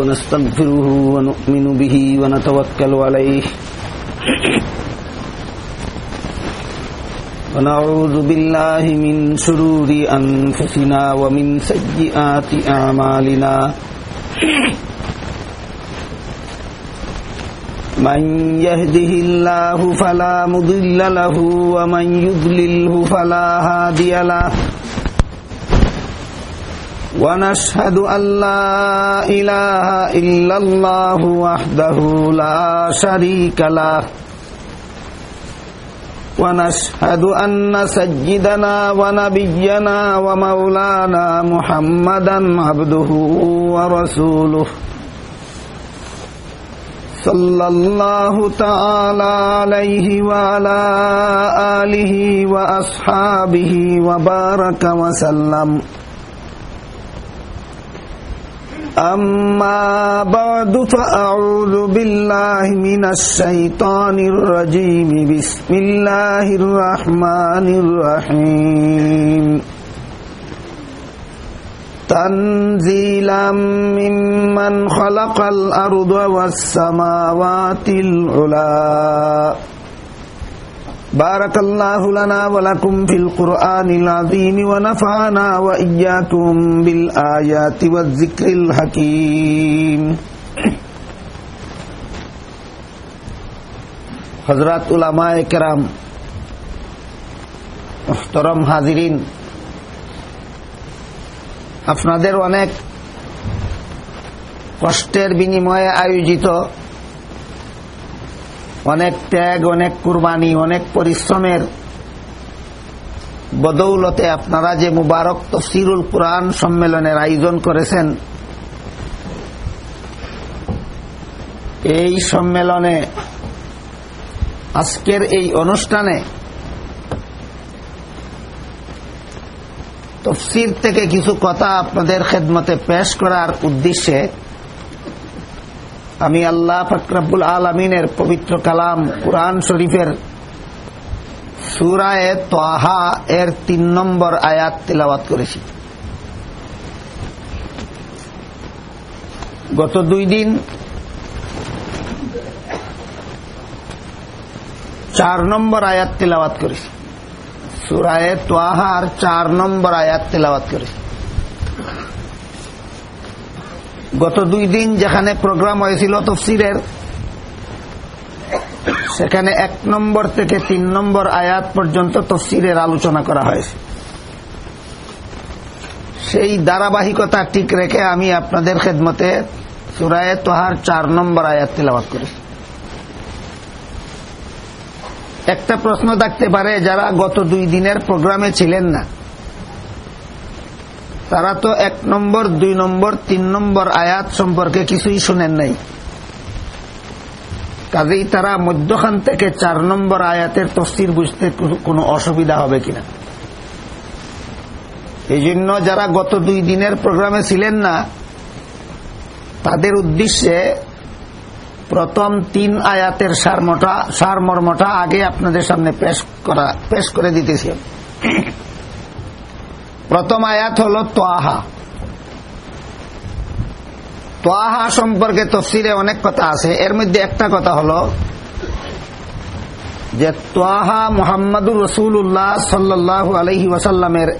ونستغفره ونؤمن به ونتوكل عليه ونعوذ بالله من شرور أنفسنا ومن سيئات أعمالنا من يهده الله فلا مضل له ومن يضلله فلا هادي له ونشهد أن لا إله إلا الله وحده لا شريك له. ونشهد أن سيدنا ونبينا ومولانا محمدا عبده ورسوله. صلى الله تعالى عليه وعلى آله وأصحابه وبارك وسلم. أما بعد فأعوذ بالله من الشيطان الرجيم. بسم الله الرحمن الرحيم. تنزيلا ممن خلق الأرض والسماوات العلا. بارك الله لنا ولكم في القرآن العظيم ونفعنا وإياكم بالآيات والذكر الحكيم حضرات علماء کرام محترم হাজিরিন আপনাদের অনেক কষ্টের বিনিময়ে আয়োজিত অনেক ত্যাগ, অনেক কুরবানি, অনেক পরিশ্রমের বদৌলতে আপনারা যে মুবারক তফসিরুল কোরআন সম্মেলনের আয়োজন করেছেন, এই সম্মেলনে আজকের এই অনুষ্ঠানে তফসির থেকে কিছু কথা আপনাদের খেদমতে পেশ করার উদ্দেশ্যে আমি আল্লাহ ফকরাবুল আলমিনের পবিত্র কালাম কুরআন শরীফের সুরায় তোহা এর তিন নম্বর আয়াত তিলাবাত করেছি। গত দুই দিন চার নম্বর আয়াত তিলাবাত করেছি। সুরায় তোহার চার নম্বর আয়াত তিলাবাত করেছি। গত দুই দিন যেখানে প্রোগ্রাম হয়েছিল তফসিরের, সেখানে এক নম্বর থেকে তিন নম্বর আয়াত পর্যন্ত তফসিরের আলোচনা করা হয়েছে। সেই ধারাবাহিকতা ঠিক রেখে আমি আপনাদের খেদমতে সুরায় তোহার চার নম্বর আয়াত তেলাবাত করেছি একটা প্রশ্ন থাকতে পারে, যারা গত দুই দিনের প্রোগ্রামে ছিলেন না তারা তো এক নম্বর, দুই নম্বর, তিন নম্বর আয়াত সম্পর্কে কিছুই শুনেন নাই। কাজেই তারা মধ্যখান থেকে চার নম্বর আয়াতের তফসির বুঝতে কোনো অসুবিধা হবে কিনা। এই জন্য যারা গত দুই দিনের প্রোগ্রামে ছিলেন না, তাদের উদ্দেশ্যে প্রথম তিন আয়াতের সারমটা সারমর্মটা আগে আপনাদের সামনে পেশ করা পেশ করে দিতেছি প্রথম আয়াত হল তোয়াহা। তোয়াহা সম্পর্কে তফসিরে অনেক কথা আছে। এর মধ্যে একটা কথা হল যে তোয়াহা মোহাম্মদুর রসুল্লাহ সাল্লাহ আলহি ওয়াসাল্লামের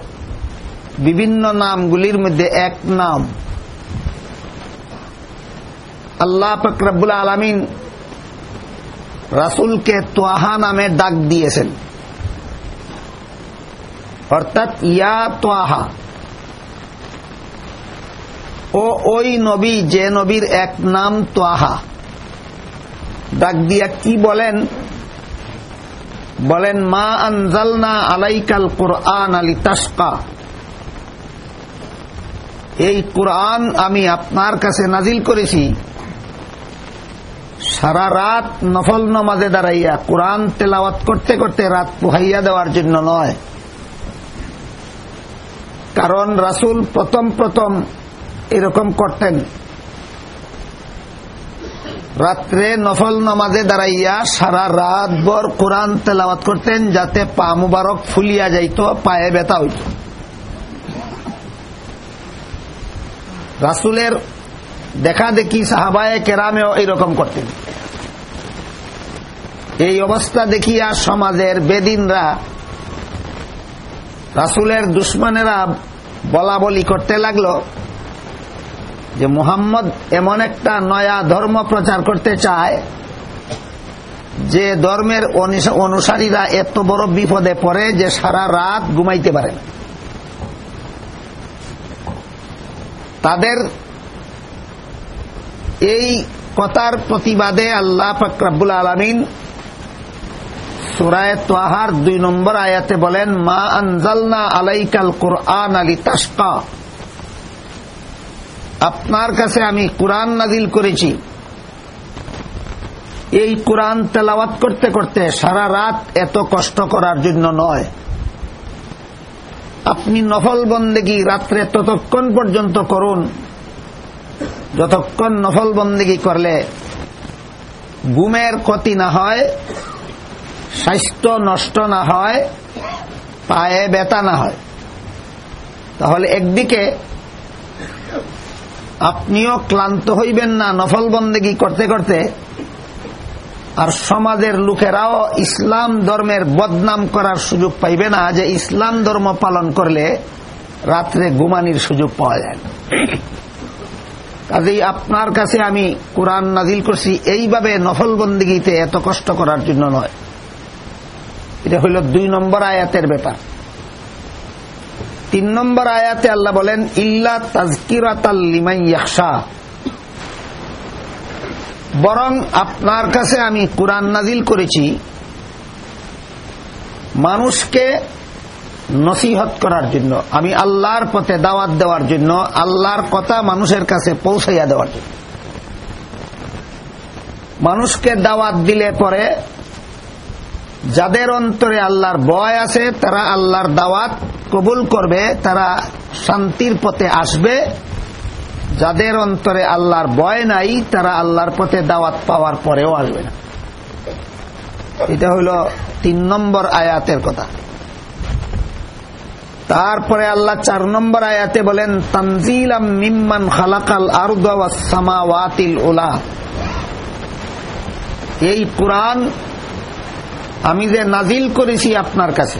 বিভিন্ন নামগুলির মধ্যে এক নাম। আল্লাহ ফকরাবুল আলমিন রাসুলকে তোয়াহা নামে ডাক দিয়েছেন। অর্থাৎ ইয়া তোয়াহা। ও ওই নবী, যে নবীর এক নাম তোয়াহা। ডাক দিয়া কি বলেন? বলেন, মা আনজালনা আলাইকাল কোরআন আলী তাস্কা এই কোরআন আমি আপনার কাছে নাজিল করেছি। সারা রাত নফল নমাজে দাঁড়াইয়া কোরআন তেলাওয়াত করতে করতে রাত পোহাইয়া দেওয়ার জন্য নয়। কারণ রাসুল প্রথম প্রথম এরকম করতেন। রাত্রে নফল নমাজে দাঁড়াইয়া সারা রাত ভর কোরআন তেলাওয়াত করতেন যাতে পা মুবারক ফুলিয়া যাইত, পায়ে ব্যথা হইত। রাসুলের দেখা দেখি সাহাবায় কেরামেও এইরকম করতেন। এই অবস্থা দেখিয়া সমাজের বেদিনরা রাসুলের দুশ্মনেরা বলা বলি করতে লাগল যে মুহাম্মদ এমন একটা নয়া ধর্ম প্রচার করতে চায় যে ধর্মের অনুসারীরা এত বড় বিপদে পড়ে যে সারা রাত ঘুমাইতে পারে তাদের এই কথার প্রতিবাদে আল্লাহ ফকরাবুল আলমিন সুরায় দুই নম্বর আয়াতে বলেন, মা আনজালনা আলাইকাল কোরআন আলী আপনার কাছে আমি কোরআন নাজিল করেছি। এই কোরআন তেলাওয়াত করতে করতে সারা রাত এত কষ্ট করার জন্য নয়। আপনি নফল বন্দেগি রাত্রে ততক্ষণ পর্যন্ত করুন। যতক্ষণ নফল বন্দেগি করলে ঘুমের ক্ষতি না হয় স্বাস্থ্য নষ্ট না হয়, পায়ে ব্যথা না হয়। তাহলে একদিকে আপনিও ক্লান্ত হইবেন না, নফল বন্দেগি করতে করতে, আর সমাজের লোকেরাও ইসলাম ধর্মের বদনাম করার সুযোগ পাইবে না যে ইসলাম ধর্ম পালন করলে রাত্রে গুমানির সুযোগ পাওয়া যায় কাজেই আপনার কাছে আমি কোরআন নাজিল করছি, এইভাবে নফল বন্দিগিতে এত কষ্ট করার জন্য নয়। এটা হইল দুই নম্বর আয়াতের ব্যাপার। তিন নম্বর আয়াতে আল্লাহ বলেন, ইল্লা তাজকিরাতাল্লিমাইয়াকশা বরং আপনার কাছে আমি কোরআন নাজিল করেছি, মানুষকে নসিহত করার জন্য, আমি আল্লাহর পথে দাওয়াত দেওয়ার জন্য, আল্লাহর কথা মানুষের কাছে পৌঁছাইয়া দেওয়ার জন্য। মানুষকে দাওয়াত দিলে পরে যাদের অন্তরে আল্লাহর ভয় আছে, তারা আল্লাহর দাওয়াত কবুল করবে, তারা শান্তির পথে আসবে। যাদের অন্তরে আল্লাহর ভয় নাই, তারা আল্লাহর পথে দাওয়াত পাওয়ার পরেও আসবে না। এটা হইল তিন নম্বর আয়াতের কথা। তারপরে আল্লাহ চার নম্বর আয়াতে বলেন, তানজিলাম মিম্মান খালাকাল আরদাওয়াতিল ওলা এই কোরআন আমি যে নাজিল করেছি আপনার কাছে।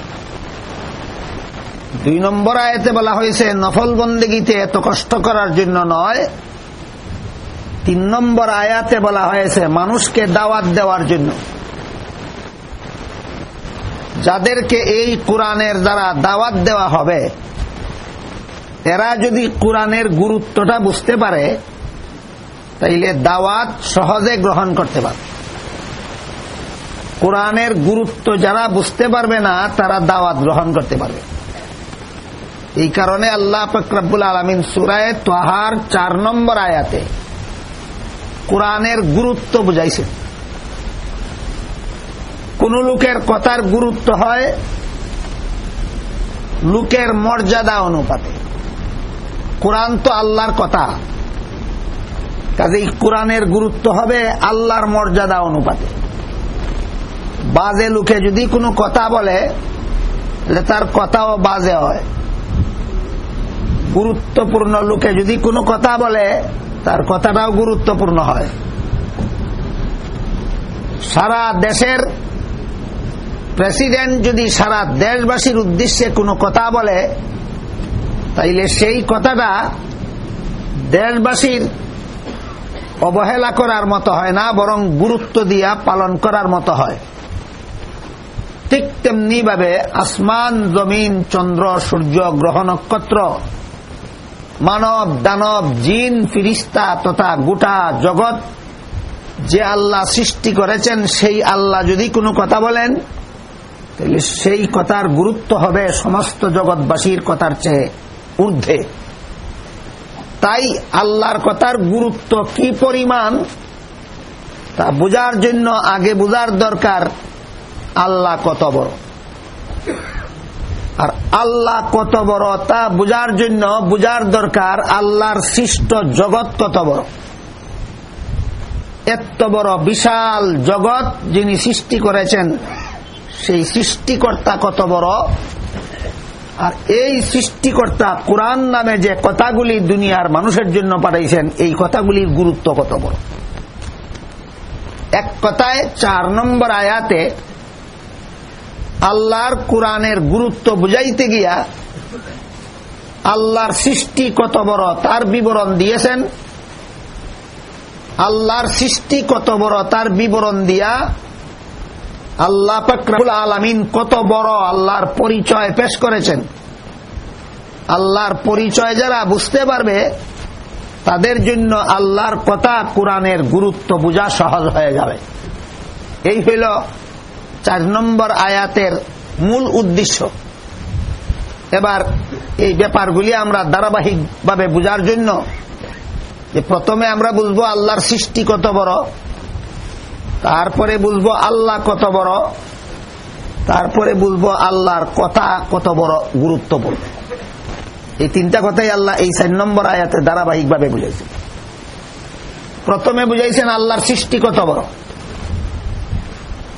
দুই নম্বর আয়াতে বলা হয়েছে, নফল বন্দেগীতে এত কষ্ট করার জন্য নয়। তিন নম্বর আয়াতে বলা হয়েছে, মানুষকে দাওয়াত দেওয়ার জন্য। যাদেরকে এই কোরআনের দ্বারা দাওয়াত দেওয়া হবে, এরা যদি কোরআনের গুরুত্বটা বুঝতে পারে, তাইলে দাওয়াত সহজে গ্রহণ করতে পারে কোরআনের গুরুত্ব যারা বুঝতে পারবে না, তারা দাওয়াত গ্রহণ করতে পারবে। এই কারণে আল্লাহ ফকরাবুল আলমিন সুরায় তোহার চার নম্বর আয়াতে কোরআনের গুরুত্ব বুঝাইছে কোন লোকের কথার গুরুত্ব হয়, লোকের মর্যাদা অনুপাতে। কোরআন তো আল্লাহর কথা। কাজেই কোরআনের গুরুত্ব হবে আল্লাহর মর্যাদা অনুপাতে। বাজে লোকে যদি কোনো কথা বলে তার কথাও বাজে হয়। গুরুত্বপূর্ণ লোকে যদি কোনো কথা বলে, তার কথাটাও গুরুত্বপূর্ণ হয়। সারা দেশের প্রেসিডেন্ট যদি সারা দেশবাসীর উদ্দেশ্যে কোনো কথা বলে, তাইলে সেই কথাটা দেশবাসীর অবহেলা করার মতো হয় না, বরং গুরুত্ব দিয়া পালন করার মতো হয়। ঠিক তেমনি ভাবে আসমান, জমিন, চন্দ্র, সূর্য, গ্রহ, নক্ষত্র, মানব, দানব, জিন, ফিরিস্তা তথা গোটা জগৎ যে আল্লাহ সৃষ্টি করেছেন, সেই আল্লাহ যদি কোনো কথা বলেন, তাহলে সেই কথার গুরুত্ব হবে সমস্ত জগৎবাসীর কথার চেয়ে ঊর্ধ্বে। তাই আল্লাহর কথার গুরুত্ব কি পরিমাণ, তা বোঝার জন্য আগে বোঝার দরকার আল্লাহ কত বড়? আর আল্লাহ কত বড় তা বুঝার জন্য, বুঝার দরকার আল্লাহর সৃষ্ট জগৎ কত বড়? এত বড় বিশাল জগৎ যিনি সৃষ্টি করেছেন, সেই সৃষ্টিকর্তা কত বড়? আর এই সৃষ্টিকর্তা কোরআন নামে যে কথাগুলি দুনিয়ার মানুষের জন্য পাঠাইছেন, এই কথাগুলির গুরুত্ব কত বড়? এক কথায় চার নম্বর আয়াতে আল্লাহর কোরআনের গুরুত্ব বুঝাইতে গিয়া আল্লাহর সৃষ্টি কত বড় তার বিবরণ দিয়েছেন। আল্লাহর সৃষ্টি কত বড় তার বিবরণ দিয়া আল্লাহ ফকরাবুল আলমিন কত বড় আল্লাহর পরিচয় পেশ করেছেন। আল্লাহর পরিচয় যারা বুঝতে পারবে, তাদের জন্য আল্লাহর কথা কোরআনের গুরুত্ব বোঝা সহজ হয়ে যাবে। এই হইল চার নম্বর আয়াতের মূল উদ্দেশ্য। এবার এই ব্যাপারগুলি আমরা ধারাবাহিকভাবে বোঝার জন্য যে প্রথমে আমরা বুঝব আল্লাহর সৃষ্টি কত বড়, তারপরে বুঝব আল্লাহ কত বড়, তারপরে বুঝব আল্লাহর কথা কত বড় গুরুত্বপূর্ণ। এই তিনটা কথাই আল্লাহ এই চার নম্বর আয়াতে ধারাবাহিকভাবে বুঝাইছেন। প্রথমে বুঝাইছেন আল্লাহর সৃষ্টি কত বড়।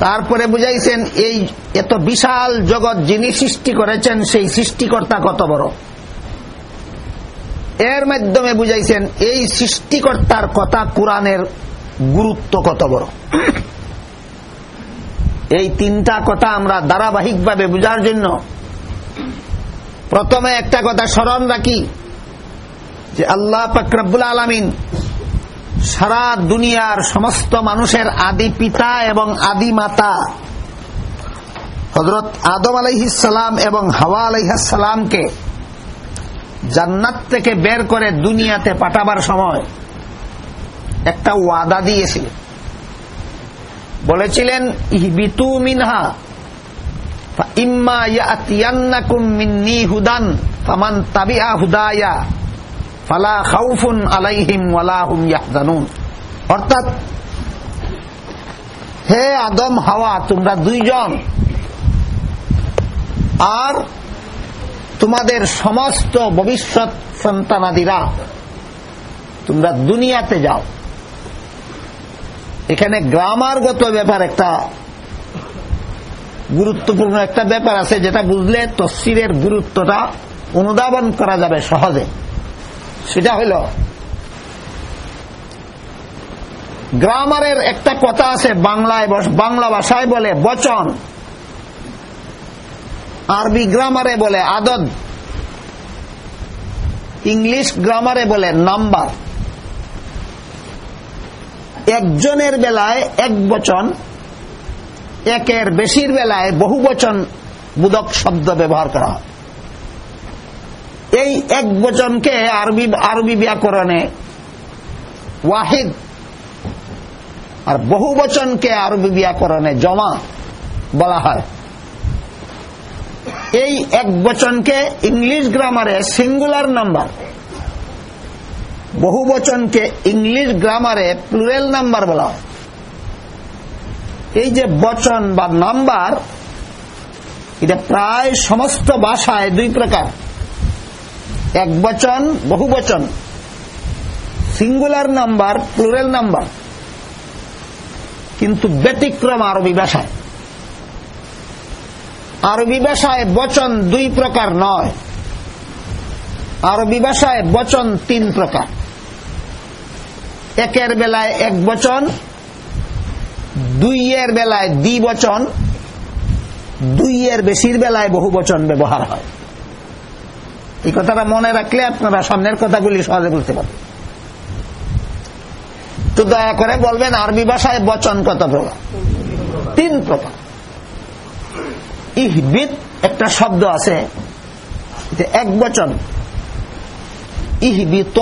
তারপরে বুঝাইছেন, এই এত বিশাল জগৎ যিনি সৃষ্টি করেছেন, সেই সৃষ্টিকর্তা কত বড়? এর মাধ্যমে বুঝাইছেন, এই সৃষ্টিকর্তার কথা কোরআনের গুরুত্ব কত বড়? এই তিনটা কথা আমরা ধারাবাহিকভাবে বুঝার জন্য প্রথমে একটা কথা স্মরণ রাখি, যে আল্লাহ ফকরাবুল আলমিন সারা দুনিয়ার সমস্ত মানুষের আদি পিতা এবং আদি মাতা হজরত আদম আলহিসাম এবং হাওয়া আলহাসালামকে জান্নাত থেকে বের করে দুনিয়াতে পাঠাবার সময় একটা ওয়াদা দিয়েছিলেন। বলেছিলেন, ইহবিতু মিনহা ইম্মা ইয়াতিয়ান্নাকুম মিন্নি হুদান, ফামান তাবিআ হুদায়া। ফালা খাউফুন আলাইহিম ওয়ালা হুম ইয়াহজানুন। অর্থাৎ, হে আদম, হাওয়া, তোমরা দুইজন। আর তোমাদের সমস্ত ভবিষ্যৎ সন্তানাদিরা, তোমরা দুনিয়াতে যাও। এখানে গ্রামারগত ব্যাপার একটা গুরুত্বপূর্ণ একটা ব্যাপার আছে, যেটা বুঝলে তসিরের গুরুত্বটা অনুধাবন করা যাবে সহজে। সেটা হইল গ্রামারের একটা কথা আছে বাংলায় বাংলা ভাষায় বলে বচন। আরবি গ্রামারে বলে আদত ইংলিশ গ্রামারে বলে নাম্বার। একজনের বেলায় এক বচন, একের বেশির বেলায় বহু বচন বুদক শব্দ ব্যবহার করা হয়। এই এক বচনকে আরবি আরবি ব্যাকরণে ওয়াহিদ। আর বহু বচনকে আরবি ব্যাকরণে জমা বলা হয়। এই এক বচনকে ইংলিশ গ্রামারে সিঙ্গুলার নাম্বার। বহু বচনকে ইংলিশ গ্রামারে প্লুরেল নাম্বার বলা হয়। এই যে বচন বা নাম্বার, এটা প্রায় সমস্ত ভাষায় দুই প্রকার। এক বচন, বহু বচন। সিঙ্গুলার নাম্বার প্লুরেল নাম্বার কিন্তু ব্যতিক্রম আরবি ভাষায়। আরবি ভাষায় বচন দুই প্রকার নয়। আরবি ভাষায় বচন তিন প্রকার। একের বেলায় এক বচন, দুইয়ের বেলায় দ্বি বচন, দুইয়ের বেশির বেলায় বহু বচন ব্যবহার হয়। এই কথাটা মনে রাখলে আপনারা সামনের কথাগুলি সহজে বুঝতে পারবেন। তো দয়া করে বলবেন, আরবি ভাষায় বচন কত প্রকার? তিন প্রকার। ইহবিদ একটা শব্দ আছে এক বচন। ইহবিত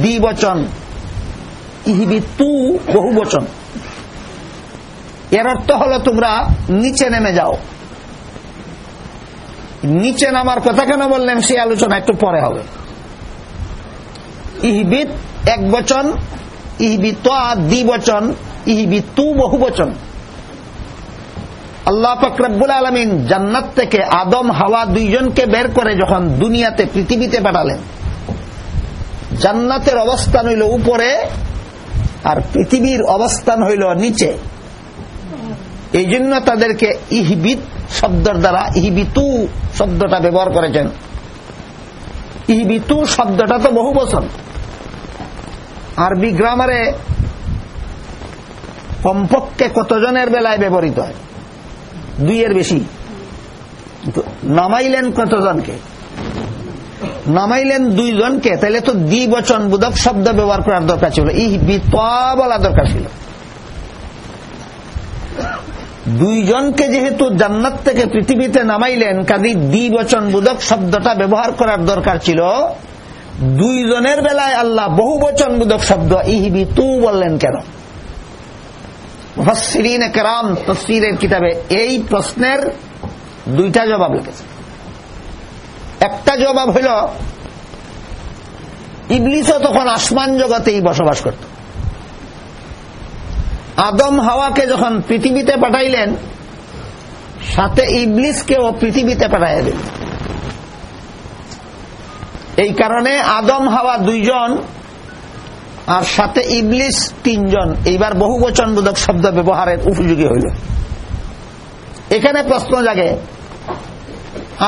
দ্বিবচন। ইহবিতু বহু বচন এর অর্থ হলো তোমরা নিচে নেমে যাও। নিচে নামার কথা কেন বললেন? সেই আলোচনা একটু পরে হবে। ইহবিত এক বচন ইহবিত দ্বিবচন ইহবিতু বহু বচন। আল্লাহ ফকরাবুল আলমিন জান্নাত থেকে আদম, হাওয়া দুইজনকে বের করে যখন দুনিয়াতে, পৃথিবীতে পাঠালেন। জান্নাতের অবস্থান হইল উপরে আর পৃথিবীর অবস্থান হইল নিচে। এই জন্য তাদেরকে ইহবিদ শব্দের দ্বারা ইহিবিতু শব্দটা ব্যবহার করেছেন। ইহিবিতু শব্দটা তো বহু বছর। আরবি গ্রামারে কমপক্ষে কতজনের বেলায় ব্যবহৃত হয়? দুইয়ের বেশি। নামাইলেন কতজনকে? নামাইলেন দুইজনকে, তাহলে তো দ্বিবচন বোধক শব্দ ব্যবহার করার দরকার ছিল। ইহ বলা দরকার ছিল। দুইজনকে যেহেতু জান্নাত থেকে পৃথিবীতে নামাইলেন কাজী দ্বিবচন বোধক শব্দটা ব্যবহার করার দরকার ছিল। দুইজনের বেলায় আল্লাহ বহু বচন বোধক শব্দ, ইহিবি তু বললেন কেন? কেরাম তসিরের কিতাবে এই প্রশ্নের দুইটা জবাব লিখেছে। একটা জবাব হইল, ইবলিসও তখন আসমান জগতেই বসবাস করত। আদম হাওয়াকে যখন পৃথিবীতে পাঠাইলেন, সাথে ইবলিসকেও পৃথিবীতে পাঠাইয়া দিলেন। এই কারণে আদম হাওয়া দুইজন আর সাথে ইবলিস তিনজন। এইবার বহু বচনবোধক শব্দ ব্যবহারের উপযোগী হইল। এখানে প্রশ্ন জাগে,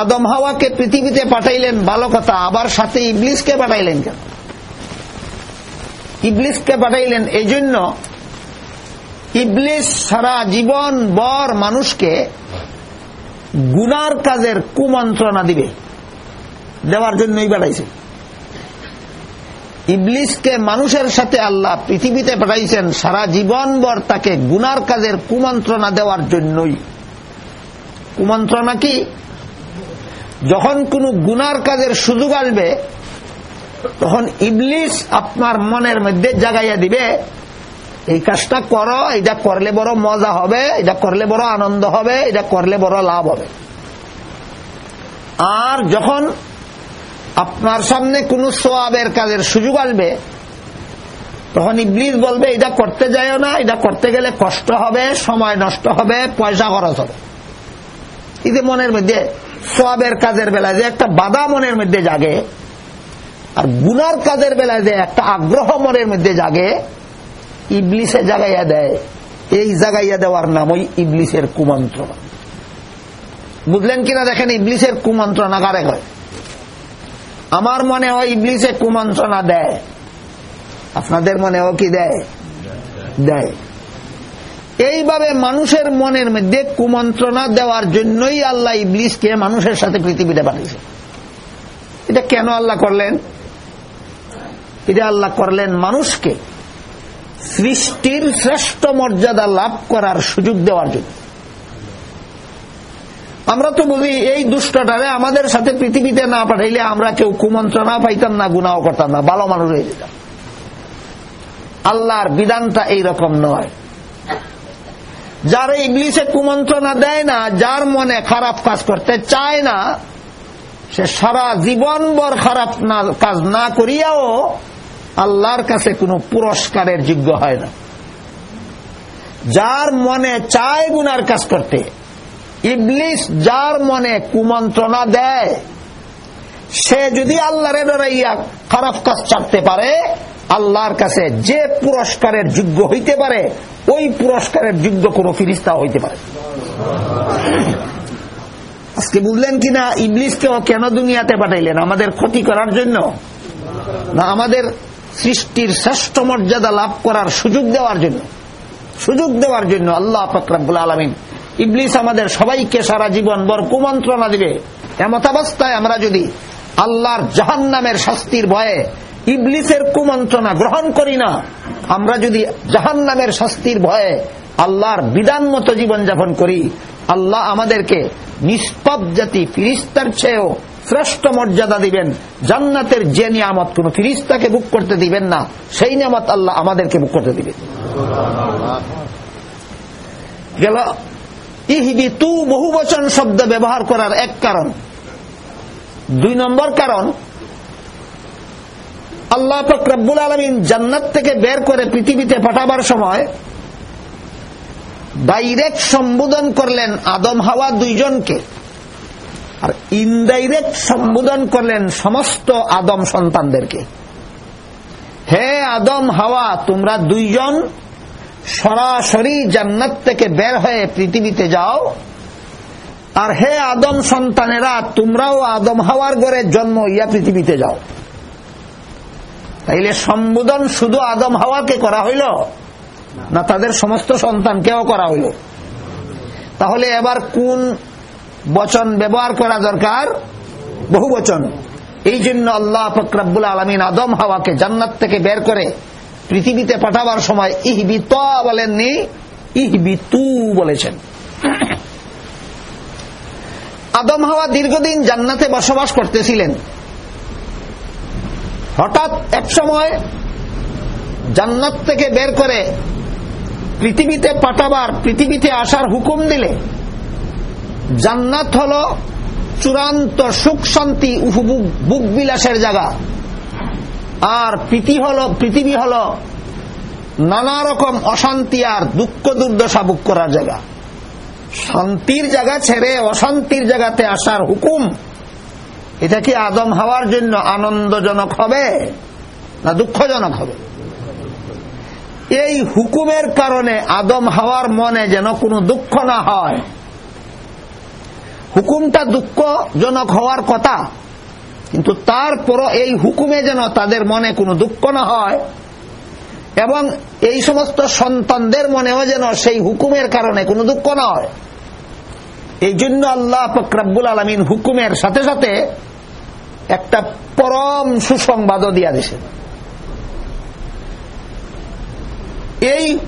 আদম হাওয়াকে পৃথিবীতে পাঠাইলেন ভালো কথা, আবার সাথে ইবলিসকে পাঠাইলেন কেন? ইবলিসকে পাঠাইলেন এই জন্য ইবলিস সারা জীবন বর মানুষকে গুনার কাজের কুমন্ত্রণা দিবে। দেওয়ার জন্যই পাঠাইছে। ইবলিসকে মানুষের সাথে আল্লাহ পৃথিবীতে পাঠাইছেন, সারা জীবন বর তাকে গুনার কাজের কুমন্ত্রণা দেওয়ার জন্যই। কুমন্ত্রণা কি? যখন কোন গুনার কাজের সুযোগ আসবে, তখন ইবলিস আপনার মনের মধ্যে জাগাইয়া দিবে এই কাজটা করো, এটা করলে বড় মজা হবে, এটা করলে বড় আনন্দ হবে, এটা করলে বড় লাভ হবে। আর যখন আপনার সামনে কোন সোয়াবের কাজের সুযোগ আসবে, তখন ইবলিস বলবে, এটা করতে যাইও না, এটা করতে গেলে কষ্ট হবে, সময় নষ্ট হবে, পয়সা খরচ হবে। যে মনের মধ্যে সোয়াবের কাজের বেলায় যে একটা বাধা মনের মধ্যে জাগে, আর গুনার কাজের বেলায় যে একটা আগ্রহ মনের মধ্যে জাগে ইবলিসে জাগাইয়া দেয়। এই জাগাইয়া দেওয়ার নাম ওই ইবলিসের কুমন্ত্রণা। বুঝলেন কিনা দেখেন, ইবলিসের কুমন্ত্রণা কারে হয় আমার মনে হয় ইবলিসে কুমন্ত্রণা দেয়। আপনাদের মনে মনেও কি দেয়? দেয়। এইভাবে মানুষের মনের মধ্যে কুমন্ত্রণা দেওয়ার জন্যই আল্লাহ ইবলিসকে মানুষের সাথে পৃথিবীতে পাঠিয়েছে। এটা কেন আল্লাহ করলেন? এটা আল্লাহ করলেন মানুষকে। সৃষ্টির শ্রেষ্ঠ মর্যাদা লাভ করার সুযোগ দেওয়ার জন্য। আমরা তো বলি, এই দুষ্টটারে আমাদের সাথে পৃথিবীতে না পাঠাইলে আমরা কেউ কুমন্ত্রণা পাইতাম না গুণাও করতাম না, ভালো মানুষ হয়ে যেতাম। আল্লাহর বিধানটা এইরকম নয়। যারা ইংলিশে কুমন্ত্রণা দেয় না, যার মনে খারাপ কাজ করতে চায় না, সে সারা জীবন বর খারাপ কাজ না করিয়াও আল্লাহর কাছে কোনো পুরস্কারের যোগ্য হয় না। যার মনে চায় গুনার কাজ করতে, ইবলিস যার মনে কুমন্ত্রণা দেয়, সে যদি আল্লাহরে ডরাইয়া খারাপ কাজ চাপতে পারে, আল্লাহর কাছে যে পুরস্কারের যোগ্য হইতে পারে, ওই পুরস্কারের যোগ্য কোন ফিরিস্তা হইতে পারে। আজকে বুঝলেন কিনা, ইবলিসকেও কেন দুনিয়াতে পাঠাইলেন? আমাদের ক্ষতি করার জন্য? না, আমাদের সৃষ্টির শ্রেষ্ঠ মর্যাদা লাভ করার সুযোগ দেওয়ার জন্য। সুযোগ দেওয়ার জন্য আল্লাহ ফকরাবুল আলমিন ইবলিস আমাদের সবাইকে সারা জীবন বর কুমন্ত্রণা দিবে এমতাবস্থায় আমরা যদি আল্লাহর জাহান নামের শাস্তির ভয়ে ইবলিসের কুমন্ত্রণা গ্রহণ করি না, আমরা যদি জাহান নামের শাস্তির ভয়ে আল্লাহর বিধান মতো জীবনযাপন করি, আল্লাহ আমাদেরকে নিষ্পদ জাতি ফিরিস্তার চেয়েও শ্রেষ্ঠ মর্যাদা দিবেন। জান্নাতের যে নিয়ামত, কোন ফিরিস্তাকে বুক করতে দিবেন না। সেই নিয়ামত আল্লাহ আমাদেরকে বুক করতে দিবেন। গেল, ইহিবি তু বহু বচন শব্দ ব্যবহার করার এক কারণ। দুই নম্বর কারণ, আল্লাহ ফকরাবুল আলমিন জান্নাত থেকে বের করে পৃথিবীতে পাঠাবার সময় ডাইরেক্ট সম্বোধন করলেন আদম হাওয়া দুইজনকে। আর ইনডাইরেক্ট সম্বোধন করলেন সমস্ত আদম সন্তানদেরকে। হে আদম, হাওয়া, তোমরা দুইজন সরাসরি জান্নাত থেকে বের হয়ে পৃথিবীতে যাও। আর হে আদম সন্তানেরা, তোমরাও আদম হাওয়ার গড়ে জন্ম ইয়া পৃথিবীতে যাও। তাইলে সম্বোধন শুধু আদম হাওয়াকে করা হইল? না তাদের সমস্ত সন্তানকেও করা হইল? তাহলে এবার কোন বচন ব্যবহার করা দরকার? বহু বচন। এই জন্য আল্লাহ ফকরাবুল আলমিন আদম হাওয়াকে জান্নাত থেকে বের করে পৃথিবীতে পাঠাবার সময় ইহবিত বলেননি, ইহবিতু বলেছেন। আদম হাওয়া দীর্ঘদিন জান্নাতে বসবাস করতেছিলেন। হঠাৎ এক সময় জান্নাত থেকে বের করে পৃথিবীতে পাঠাবার, পৃথিবীতে আসার হুকুম দিলে জান্নাত হল চূড়ান্ত সুখ শান্তি বুক বিলাসের জায়গা। আর প্রীতি হল, পৃথিবী হল নানা রকম অশান্তি আর দুঃখ দুর্দশা বুক করার জায়গা। শান্তির জায়গা ছেড়ে অশান্তির জায়গাতে আসার হুকুম, এটা কি আদম হওয়ার জন্য আনন্দজনক হবে না দুঃখজনক হবে? এই হুকুমের কারণে আদম হাওয়ার মনে যেন কোনো দুঃখ না হয়। হুকুমটা দুঃখজনক হওয়ার কথা। কিন্তু তারপরও এই হুকুমে যেন তাদের মনে কোনো দুঃখ না হয় এবং এই সমস্ত সন্তানদের মনেও যেন সেই হুকুমের কারণে কোনো দুঃখ না হয়। এই জন্য আল্লাহ ফকরাবুল আলমিন হুকুমের সাথে সাথে একটা পরম সুসংবাদও দিয়া দিয়েছেন। এই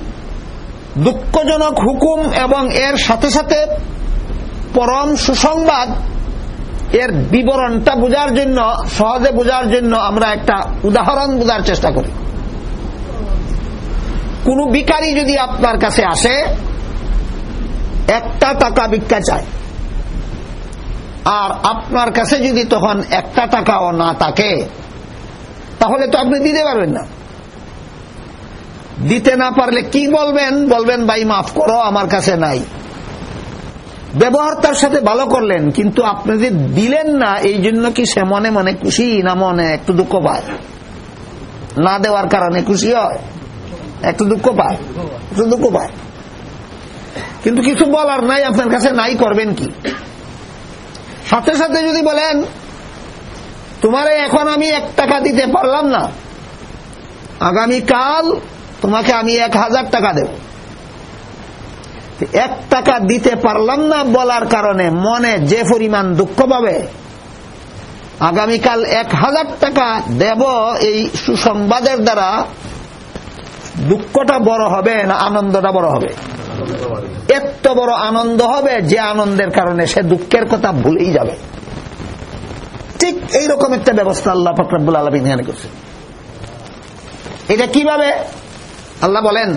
দুঃখজনক হুকুম এবং এর সাথে সাথে পরম সুসংবাদ। এর বিবরণটা বোঝার জন্য, সহজে বোঝার জন্য আমরা একটা উদাহরণ বোঝার চেষ্টা করি। কোন বিকারী যদি আপনার কাছে আসে, একটা টাকা ভিক্ষা চায়। আর আপনার কাছে যদি তখন একটা টাকাও না থাকে, তাহলে তো আপনি দিতে পারবেন না। দিতে না পারলে কি বলবেন? বলবেন, ভাই, মাফ করো, আমার কাছে নাই। ব্যবহার তার সাথে ভালো করলেন, কিন্তু আপনি যে দিলেন না, এই জন্য কি সে মনে মনে খুশি না মনে? একটু দুঃখ পায়। না দেওয়ার কারণে খুশি হয়। একটু দুঃখ পায়। একটু দুঃখ পায়। কিন্তু কিছু বলার নাই, আপনার কাছে নাই করবেন কি? সাথে সাথে যদি বলেন, তোমারে এখন আমি এক টাকা দিতে পারলাম না। আগামীকাল তোমাকে আমি এক হাজার টাকা দেব। এক টাকা দিতে পারলাম না বলার কারণে মনে যে পরিমাণ দুঃখ পাবে। আগামীকাল এক হাজার টাকা দেব এই সুসংবাদের দ্বারা। দুঃখটা বড় হবে না আনন্দটা বড় হবে? এত বড় আনন্দ হবে যে আনন্দের কারণে সে দুঃখের কথা ভুলেই যাবে। ঠিক এইরকম একটা ব্যবস্থা আল্লাহ ফকরাবুল আলমিন করছে এটা কীভাবে? আল্লাহ বলেন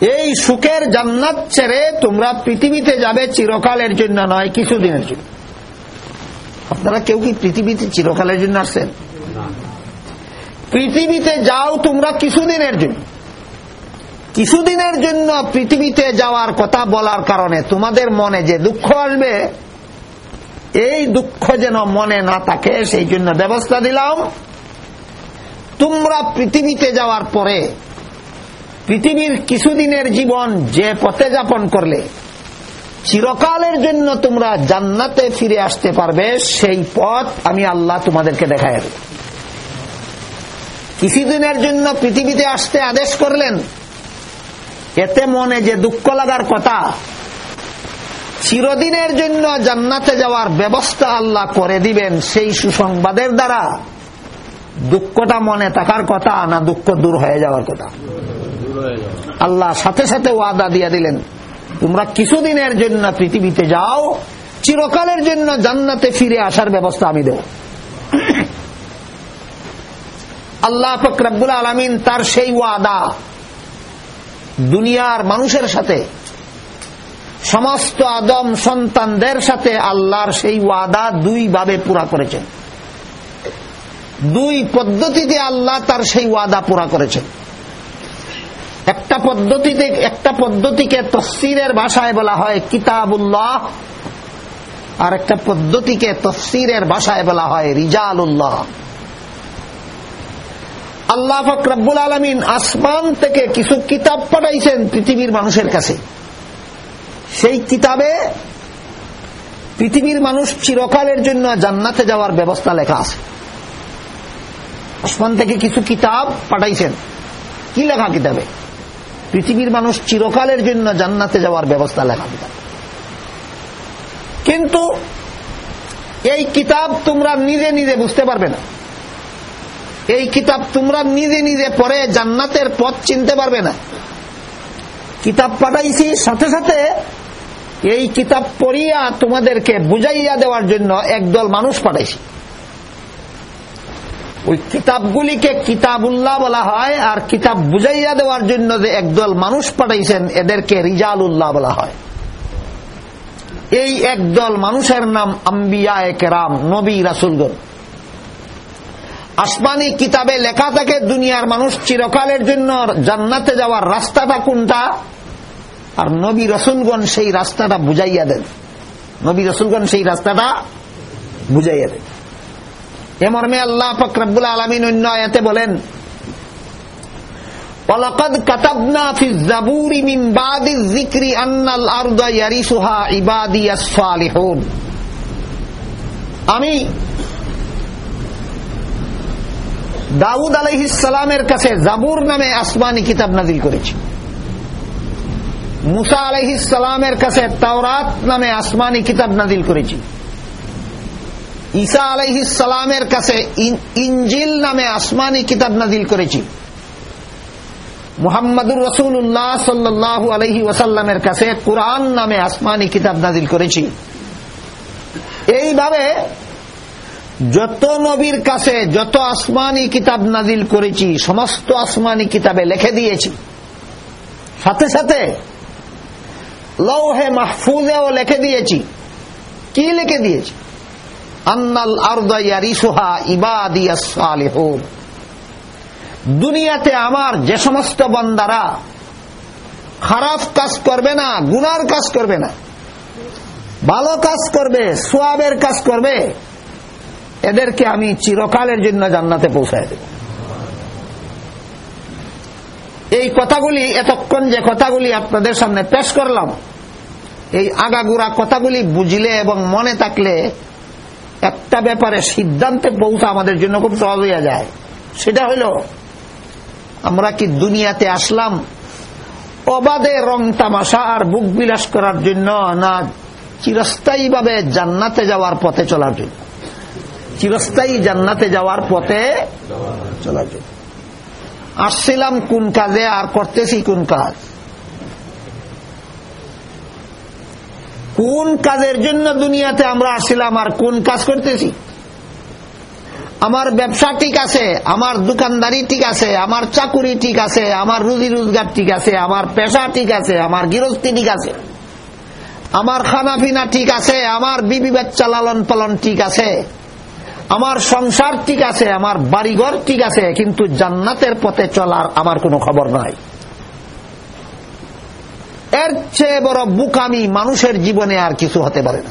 এই সুখের জান্নাত ছেড়ে তোমরা পৃথিবীতে যাবে চিরকালের জন্য নয়, কিছুদিনের জন্য। আপনারা কেউ কি পৃথিবীতে চিরকালের জন্য আসছেন? পৃথিবীতে যাও তোমরা কিছুদিনের জন্য। কিছুদিনের জন্য পৃথিবীতে যাওয়ার কথা বলার কারণে তোমাদের মনে যে দুঃখ আসবে, এই দুঃখ যেন মনে না থাকে, সেই জন্য ব্যবস্থা দিলাম। তোমরা পৃথিবীতে যাওয়ার পরে পৃথিবীর কিছুদিনের জীবন যে পথে যাপন করলে, চিরকালের জন্য তোমরা জান্নাতে ফিরে আসতে পারবে, সেই পথ আমি আল্লাহ তোমাদেরকে দেব। কিছুদিনের জন্য পৃথিবীতে আসতে আদেশ করলেন, এতে মনে যে দুঃখ লাগার কথা, চিরদিনের জন্য জান্নাতে যাওয়ার ব্যবস্থা আল্লাহ করে দিবেন, সেই সুসংবাদের দ্বারা দুঃখটা মনে থাকার কথা না দুঃখ দূর হয়ে যাওয়ার কথা। আল্লাহ সাথে সাথে ওয়াদা দিয়ে দিলেন, তোমরা কিছুদিনের জন্য পৃথিবীতে যাও, চিরকালের জন্য জান্নাতে ফিরে আসার ব্যবস্থা আমি দেব। আল্লাহ ফকরাবুল আলমিন তার সেই ওয়াদা দুনিয়ার মানুষের সাথে, সমস্ত আদম সন্তানদের সাথে আল্লাহর সেই ওয়াদা দুই ভাবে পুরা করেছেন। দুই পদ্ধতিতে আল্লাহ তার সেই ওয়াদা পুরা করেছেন। একটা পদ্ধতিতে, একটা পদ্ধতিকে তফসিরের ভাষায় বলা হয় কিতাবুল্লাহ, আর একটা পদ্ধতিকে তফসিরের ভাষায় বলা হয় রিজালুল্লাহ। আল্লাহ ফকরাবুল আলমিন আসমান থেকে কিছু কিতাব পাঠাইছেন পৃথিবীর মানুষের কাছে। সেই কিতাবে পৃথিবীর মানুষ চিরকালের জন্য জান্নাতে যাওয়ার ব্যবস্থা লেখা আছে। আসমান থেকে কিছু কিতাব পাঠাইছেন। কি লেখা কিতাবে? পৃথিবীর মানুষ চিরকালের জন্য জান্নাতে যাওয়ার ব্যবস্থা লেখা কিন্তু এই কিতাব তোমরা নিজে নিজে বুঝতে পারবে না। এই কিতাব তোমরা নিজে নিজে পড়ে জান্নাতের পথ চিনতে পারবে না। কিতাব পাঠাইছি, সাথে সাথে এই কিতাব পড়িয়া তোমাদেরকে বুঝাইয়া দেওয়ার জন্য একদল মানুষ পাঠাইছি। ওই কিতাবগুলিকে কিতাবুল্লাহ বলা হয় আর কিতাব বুঝাইয়া দেওয়ার জন্য যে একদল মানুষ পাঠাইছেন, এদেরকে রিজালুল্লাহ বলা হয়। এই একদল মানুষের নাম আম্বিয়া কেরাম, নবী রাসুলগন আসমানি কিতাবে লেখা থাকে, দুনিয়ার মানুষ চিরকালের জন্য জান্নাতে যাওয়ার রাস্তাটা কোনটা? আর নবী, রসুলগণ সেই রাস্তাটা বুঝাইয়া দেন। নবী, রসুলগণ সেই রাস্তাটা বুঝাইয়া দেন। এ মর্মে আল্লাহ ফকরাবুল আলমিন অন্য আয়াতে বলেন ولقد كتبنا في الزبور من بعد الذكر أن الأرض يرثها عبادي الصالحون আমি দাউদ আলাইহিসালামের কাছে জাবুর নামে আসমানি কিতাব নাজিল করেছি মুসা আলাইহিসালামের কাছে তাওরাত নামে আসমানি কিতাব নাজিল করেছি ঈসা আলাইহিসালামের কাছে ইঞ্জিল নামে আসমানি কিতাব নাজিল করেছি। মুহাম্মদুর রসুল্লাহ সাল্লু আলহি ওসাল্লামের কাছে কোরআন নামে আসমানি কিতাব নাজিল করেছি। এইভাবে যত নবীর কাছে যত আসমানি কিতাব নাজিল করেছি, সমস্ত আসমানি কিতাবে লিখে দিয়েছি। সাথে সাথে লৌহে মাহফুজেও লিখে দিয়েছি। কি লিখে দিয়েছি? আন্নাল দুনিয়াতে আমার যে সমস্ত বন্দারা খারাপ কাজ করবে না, গুনার কাজ করবে না, ভালো কাজ করবে, সোয়াবের কাজ করবে, এদেরকে আমি চিরকালের জন্য জান্নাতে পৌঁছায় দেব। এই কথাগুলি এতক্ষণ যে কথাগুলি আপনাদের সামনে পেশ করলাম, এই আগাগুড়া কথাগুলি বুঝলে এবং মনে থাকলে একটা ব্যাপারে সিদ্ধান্তে পৌঁছা আমাদের জন্য খুব সহজ হইয়া যায়। সেটা হইল, আমরা কি দুনিয়াতে আসলাম অবাধে রং তামাশা আর বুক বিলাস করার জন্য না চিরস্থায়ী ভাবে জান্নাতে যাওয়ার পথে চলার জন্য? চিরস্থায়ী জান্নাতে যাওয়ার পথে চলার জন্য। আসছিলাম কোন কাজে আর করতেছি কোন কাজ? কোন কাজের জন্য দুনিয়াতে আমরা আসছিলাম আর কোন কাজ করতেছি? আমার ব্যবসা ঠিক আছে, আমার দোকানদারি ঠিক আছে, আমার চাকুরি ঠিক আছে, আমার রুজি রোজগার ঠিক আছে, আমার পেশা ঠিক আছে, আমার গৃহস্থী ঠিক আছে। আমার খানা পিনা ঠিক আছে, আমার বিবি বাচ্চা লালন পালন ঠিক আছে। আমার সংসার ঠিক আছে, আমার বাড়িঘর ঠিক আছে, কিন্তু জান্নাতের পথে চলার আমার কোনো খবর নাই। এর চেয়ে বড় বুকামি মানুষের জীবনে আর কিছু হতে পারে না।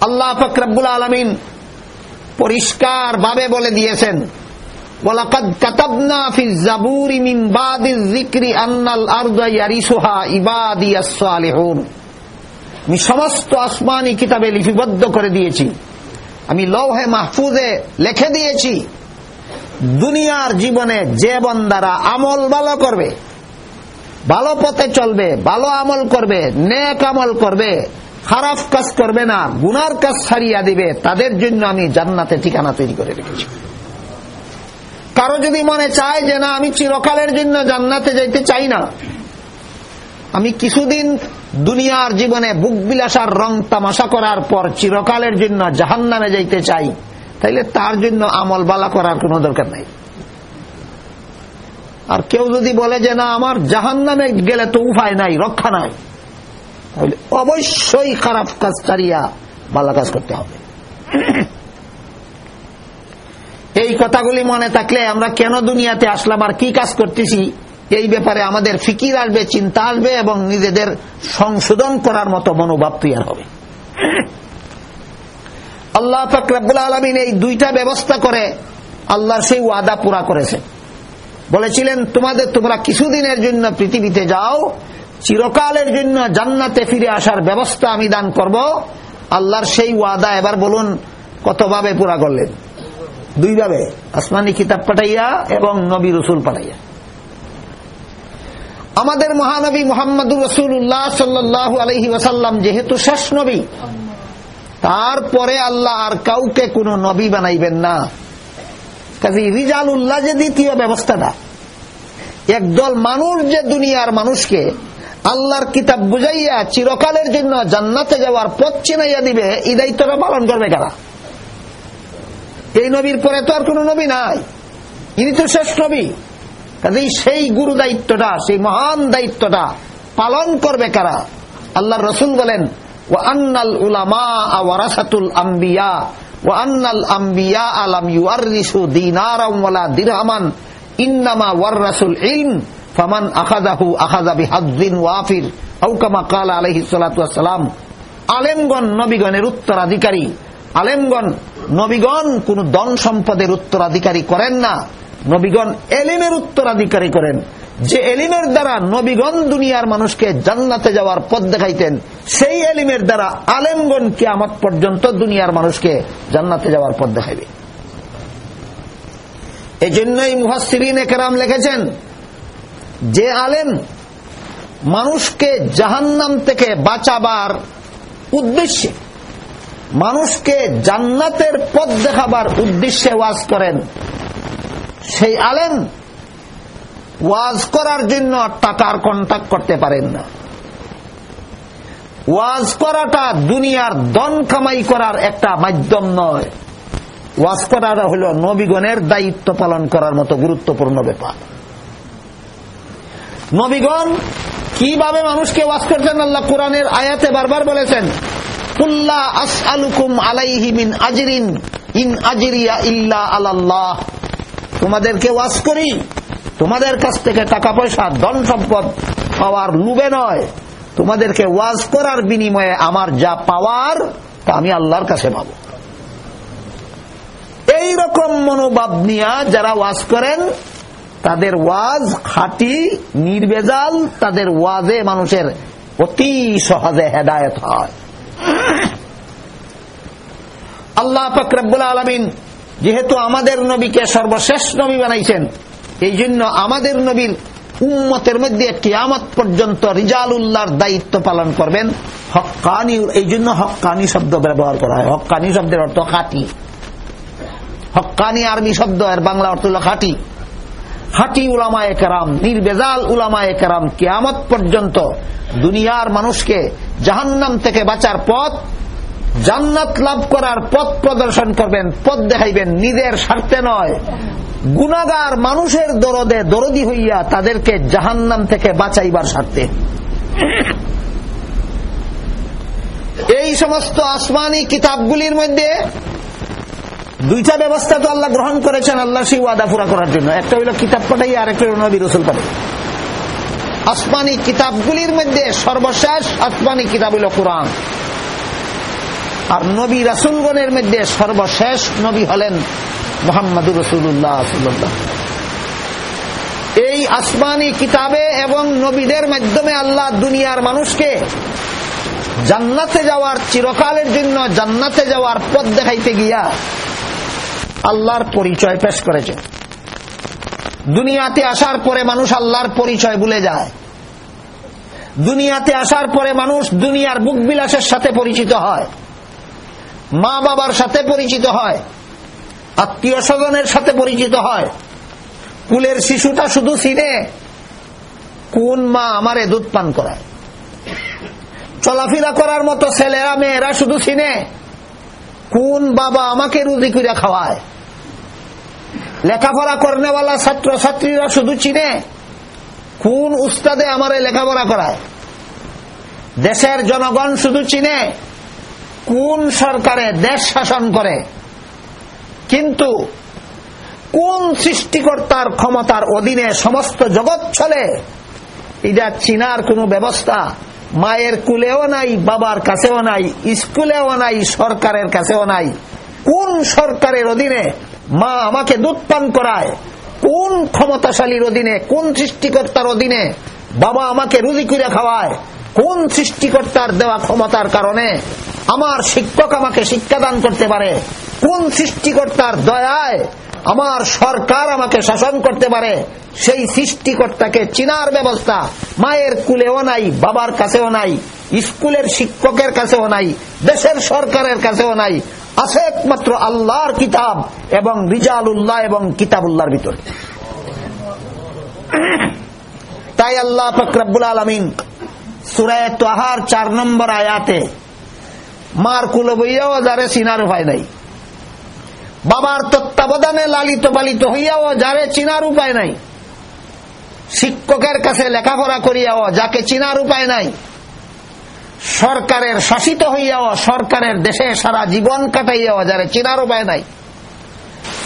আল্লাহ ফকরাবুল আলমিন পরিষ্কার ভাবে বলে দিয়েছেন আমি সমস্ত আসমানি কিতাবে লিপিবদ্ধ করে দিয়েছি। আমি লৌহে মাহফুজে লিখে দিয়েছি, দুনিয়ার জীবনে যে বন্দারা আমল ভালো করবে ভালো পথে চলবে, ভালো আমল করবে, নেক আমল করবে, খারাপ কাজ করবে না, গুনার কাজ ছাড়িয়া দিবে, তাদের জন্য আমি জান্নাতে ঠিকানা তৈরি করে রেখেছি। কারও যদি মনে চায় যে না, আমি চিরকালের জন্য জান্নাতে যাইতে চাই না, আমি কিছুদিন দুনিয়ার জীবনে বুক বিলাসার রং তামাশা করার পর চিরকালের জন্য জাহান নামে যাইতে চাই, তাইলে তার জন্য আমল বালা করার কোনো দরকার নাই। আর কেউ যদি বলে যে না, আমার জাহান নামে গেলে তো উপায় নাই, রক্ষা নাই, তাহলে অবশ্যই খারাপ কাজ ছাড়িয়া ভালো কাজ করতে হবে। এই কথাগুলি মনে থাকলে আমরা কেন দুনিয়াতে আসলাম আর কি কাজ করতেছি, এই ব্যাপারে আমাদের ফিকির আসবে, চিন্তা আসবে এবং নিজেদের সংশোধন করার মতো মনোভাব তৈরি হবে। আল্লাহ ফকরাবুল আলমিন এই দুইটা ব্যবস্থা করে আল্লাহর সেই ওয়াদা পুরা করেছে বলেছিলেন, তোমাদের, তোমরা কিছুদিনের জন্য পৃথিবীতে যাও, চিরকালের জন্য জান্নাতে ফিরে আসার ব্যবস্থা আমি দান করব। আল্লাহর সেই ওয়াদা, এবার বলুন, কতভাবে পুরা করলেন? দুইভাবে, আসমানি কিতাব পাঠাইয়া এবং নবী রসুল পাঠাইয়া। আমাদের মহানবী মোহাম্মদুর রসুল্লাহ সাল্লাহ আলহি ওসাল্লাম যেহেতু শেষ নবী, তারপরে আল্লাহ আর কাউকে কোন নবী বানাইবেন না। কাজে রিজাল উল্লাহ যে দ্বিতীয় ব্যবস্থাটা। একদল মানুষ যে দুনিয়ার মানুষকে আল্লাহর কিতাব বুঝাইয়া চিরকালের জন্য জান্নাতে যাওয়ার পথ চিনাইয়া দিবে, এই দায়িত্বটা পালন করবে কারা? এই নবীর পরে তো আর কোন নবী নাই। ইনি তো শেষ নবী। কাজেই সেই গুরু দায়িত্বটা, সেই মহান দায়িত্বটা পালন করবে কারা? আল্লাহর রসুল বলেন ও আন্নাল উলামা ওয়ারাসাতুল আম্বিয়া। আম্বিয়া ওয়াফির নবীগণের উত্তরাধিকারী আলেমগণ নবীগণ কোন ধন সম্পদের উত্তরাধিকারী করেন না নবীগণ এলিমের উত্তরাধিকারী করেন যে এলিমের দ্বারা নবীগণ দুনিয়ার মানুষকে জান্নাতে যাওয়ার পথ দেখাইতেন, সেই এলিমের দ্বারা আলেমগণ কিয়ামত পর্যন্ত দুনিয়ার মানুষকে জান্নাতে যাওয়ার পথ দেখাইবে। এই জন্যই মুহাসিরিন একরাম লিখেছেন, যে আলেম মানুষকে জাহান্নাম থেকে বাঁচাবার উদ্দেশ্যে, মানুষকে জান্নাতের পথ দেখাবার উদ্দেশ্যে ওয়াজ করেন, সেই আলেম ওয়াজ করার জন্য টাকার কন্ট্যাক্ট করতে পারেন না। ওয়াজ করাটা দুনিয়ার দন কামাই করার একটা মাধ্যম নয়। ওয়াজ করাটা হল নবীগণের দায়িত্ব পালন করার মতো গুরুত্বপূর্ণ ব্যাপার। নবীগণ, কীভাবে মানুষকে ওয়াজ করছেন আল্লাহ কোরআনের আয়াতে বারবার বলেছেন, কুল্লা আসআলুকুম আলাইহি মিন আজরিন, ইন আজরিয়া ইল্লা আলাল্লাহ। তোমাদেরকে ওয়াজ করি তোমাদের কাছ থেকে টাকা পয়সা ধন সম্পদ পাওয়ার লুবে নয়। তোমাদেরকে ওয়াজ করার বিনিময়ে আমার যা পাওয়ার, তা আমি আল্লাহর কাছে পাব। এই রকম মনোভাব নিয়া যারা ওয়াজ করেন, তাদের ওয়াজ খাটি, নির্বেজাল, তাদের ওয়াজে মানুষের অতি সহজে হেদায়ত হয়। আল্লাহ ফকরাবুল আলমিন যেহেতু আমাদের নবীকে সর্বশেষ নবী বানাইছেন এই জন্য আমাদের নবীর উম্মতের মধ্যে কিয়ামত পর্যন্ত রিজাল উল্লাহর দায়িত্ব পালন করবেন। হকানি এই জন্য হকানি শব্দ ব্যবহার করা হয়। হকানি শব্দের অর্থ খাটি। হকানি আরবি শব্দ, এর বাংলা অর্থ হল খাটি। খাটি উলামায় কেরাম, নির্বেজাল উলামায় কেরাম কিয়ামত পর্যন্ত দুনিয়ার মানুষকে জাহান্নাম থেকে বাঁচার পথ জান্নাত লাভ করার পথ প্রদর্শন করবেন, পথ দেখাইবেন, নিজের স্বার্থে নয়। গুণাগার মানুষের দরদে দরদি হইয়া তাদেরকে জাহান্নাম থেকে বাঁচাইবার স্বার্থে। এই সমস্ত আসমানি কিতাবগুলির মধ্যে দুইটা ব্যবস্থা তো আল্লাহ গ্রহণ করেছেন, আল্লাহ সেই ওয়াদা পুরা করার জন্য। একটা হইল কিতাব পাঠাই আর একটা হইল নবী রসুল পাঠাই আসমানি কিতাবগুলির মধ্যে সর্বশেষ আসমানি কিতাব হইল কোরআন। আর নবী রাসুলগণের মধ্যে সর্বশেষ নবী হলেন মোহাম্মদুর রসুল্লাহ এই আসমানি কিতাবে এবং নবীদের মাধ্যমে আল্লাহ দুনিয়ার মানুষকে জান্নাতে যাওয়ার চিরকালের জন্য জান্নাতে যাওয়ার পথ দেখাইতে গিয়া আল্লাহর পরিচয় পেশ করেছে। দুনিয়াতে আসার পরে মানুষ আল্লাহর পরিচয় ভুলে যায়। দুনিয়াতে আসার পরে মানুষ দুনিয়ার বুক বিলাসের সাথে পরিচিত হয়। মা বাবার সাথে পরিচিত হয়। আত্মীয় স্বজনের সাথে পরিচিত হয়। কুলের শিশুটা শুধু চিনে কোন মা আমারে দুধ পান করায়। চলাফেরা করার মতো ছেলেরা, মেয়েরা শুধু চিনে কোন বাবা আমাকে রুজি করে খাওয়ায়। লেখাপড়া করেনেওয়ালা ছাত্র ছাত্রীরা শুধু চিনে কোন উস্তাদে আমার লেখাপড়া করায়। দেশের জনগণ শুধু চিনে কোন সরকারে দেশ শাসন করে, কিন্তু কোন সৃষ্টিকর্তার ক্ষমতার অধীনে সমস্ত জগৎ চলে, এটা চিনার কোন ব্যবস্থা মায়ের কুলেও নাই, বাবার কাছেও নাই, স্কুলেও নাই, সরকারের কাছেও নাই। কোন সরকারের অধীনে মা আমাকে দুধ পান করায়, কোন ক্ষমতাশালীর অধীনে, কোন সৃষ্টিকর্তার অধীনে বাবা আমাকে রুজি করে খাওয়ায় কোন সৃষ্টিকর্তার দেওয়া ক্ষমতার কারণে আমার শিক্ষক আমাকে শিক্ষাদান করতে পারে? কোন সৃষ্টিকর্তার দয়ায় আমার সরকার আমাকে শাসন করতে পারে? সেই সৃষ্টিকর্তাকে চিনার ব্যবস্থা মায়ের কুলেও নাই, বাবার কাছেও নাই, স্কুলের শিক্ষকের কাছেও নাই, দেশের সরকারের কাছেও নাই। আছে একমাত্র আল্লাহর কিতাব এবং রিজালুল্লাহ এবং কিতাবুল্লাহর ভিতরে। তাই আল্লাহ ফকরাবুল আলমিন সুরায় তোহার চার নম্বর আয়াতে, মার কুলো বইয়াও যারে চিনার উপায় নাই। বাবার তত্ত্বাবধানে লালিত পালিত হইয়াও যারে চিনার উপায় নাই। শিক্ষকের কাছে লেখাপড়া করিয়াও যাকে চিনার উপায় নাই। সরকারের শাসিত হইয়াও সরকারের দেশে সারা জীবন কাটাইয়াও যারে চিনার উপায় নাই।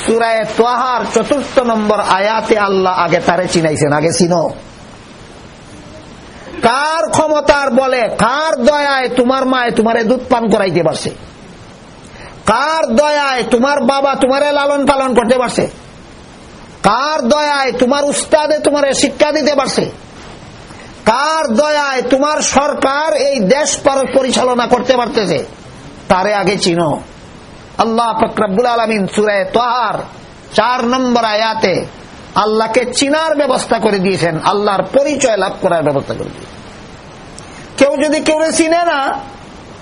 সুরায় তোহার চতুর্থ নম্বর আয়াতে আল্লাহ আগে তারে চিনাইছেন, আগে চিনো। কার ক্ষমতার বলে? কার দয়ায় তোমার মায় তোমারে দুধ পান করাইতে পারছে? কার দয়ায় তোমার বাবা তোমারে লালন পালন করতে পারছে? কার দয়ায় তোমার উস্তাদে তোমারে শিক্ষা দিতে পারছে? কার দয়ায় তোমার সরকার এই দেশ পরিচালনা করতে পারতেছে? তারে আগে চিনো। আল্লাহ ফকরাবুল আলমিন সুরায় তোহার চার নম্বর আয়াতে আল্লাহকে চিনার ব্যবস্থা করে দিয়েছেন, আল্লাহর পরিচয় লাভ করার ব্যবস্থা করে দিয়েছেন। কেউ যদি কেউ চিনে না,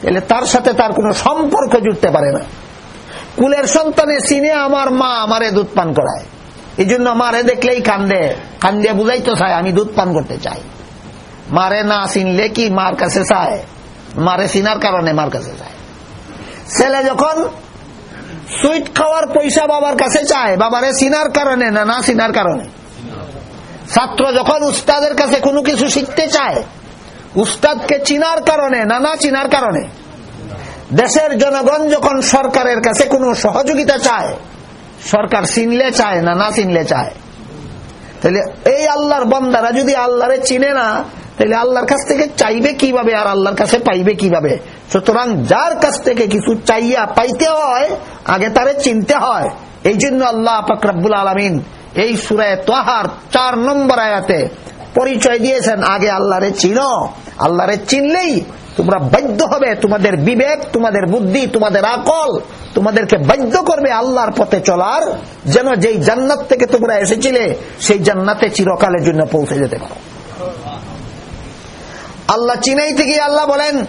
তাহলে তার সাথে তার কোনো সম্পর্ক জুটতে পারে না। কুলের সন্তানে চিনে আমার মা আমারে দুধ পান করায়। এই জন্য মারে দেখলেই কান্দে। কান্দে বুঝাইতে চায়, আমি দুধ পান করতে চাই। মারে না চিনলে কি মার কাছে চায়? মারে চিনার কারণে মার কাছে চায়। ছেলে যখন সুইট খাওয়ার পয়সা বাবার কাছে চায়। বাবারে চিনার কারণে না না চিনার কারণে? ছাত্র যখন উস্তাদের কাছে কোনো কিছু শিখতে চায়, উস্তাদকে চিনার কারণে না না চিনার কারণে? দেশের জনগণ যখন সরকারের কাছে কোনো সহযোগিতা চায়, সরকার চিনলে চায় না না চিনলে চায়। তাহলে এই আল্লাহর বন্দারা যদি আল্লাহরে চিনে না তাহলে আল্লাহর কাছ থেকে চাইবে কীভাবে আর আল্লাহর কাছে পাইবে কীভাবে? সুতরাং যার কাছ থেকে কিছু চাইয়া পাইতে হয়, আগে তারে চিনতে হয়। এই জন্য আল্লাহ ফকরাবুল আলমিন এই সুরায় তোহার চার নম্বর আয়াতে পরিচয় দিয়েছেন, আগে আল্লাহরে চিনো। আল্লাহরে চিনলেই তোমরা বাধ্য হবে, তোমাদের বিবেক, তোমাদের বুদ্ধি, তোমাদের আকল, তোমাদেরকে বাধ্য করবে আল্লাহর পথে চলার, যেন যেই জান্নাত থেকে তোমরা এসেছিলে, সেই জান্নাতে চিরকালের জন্য পৌঁছে যেতে পারো। আল্লাহ চিনাই থেকে আল্লাহ বলেন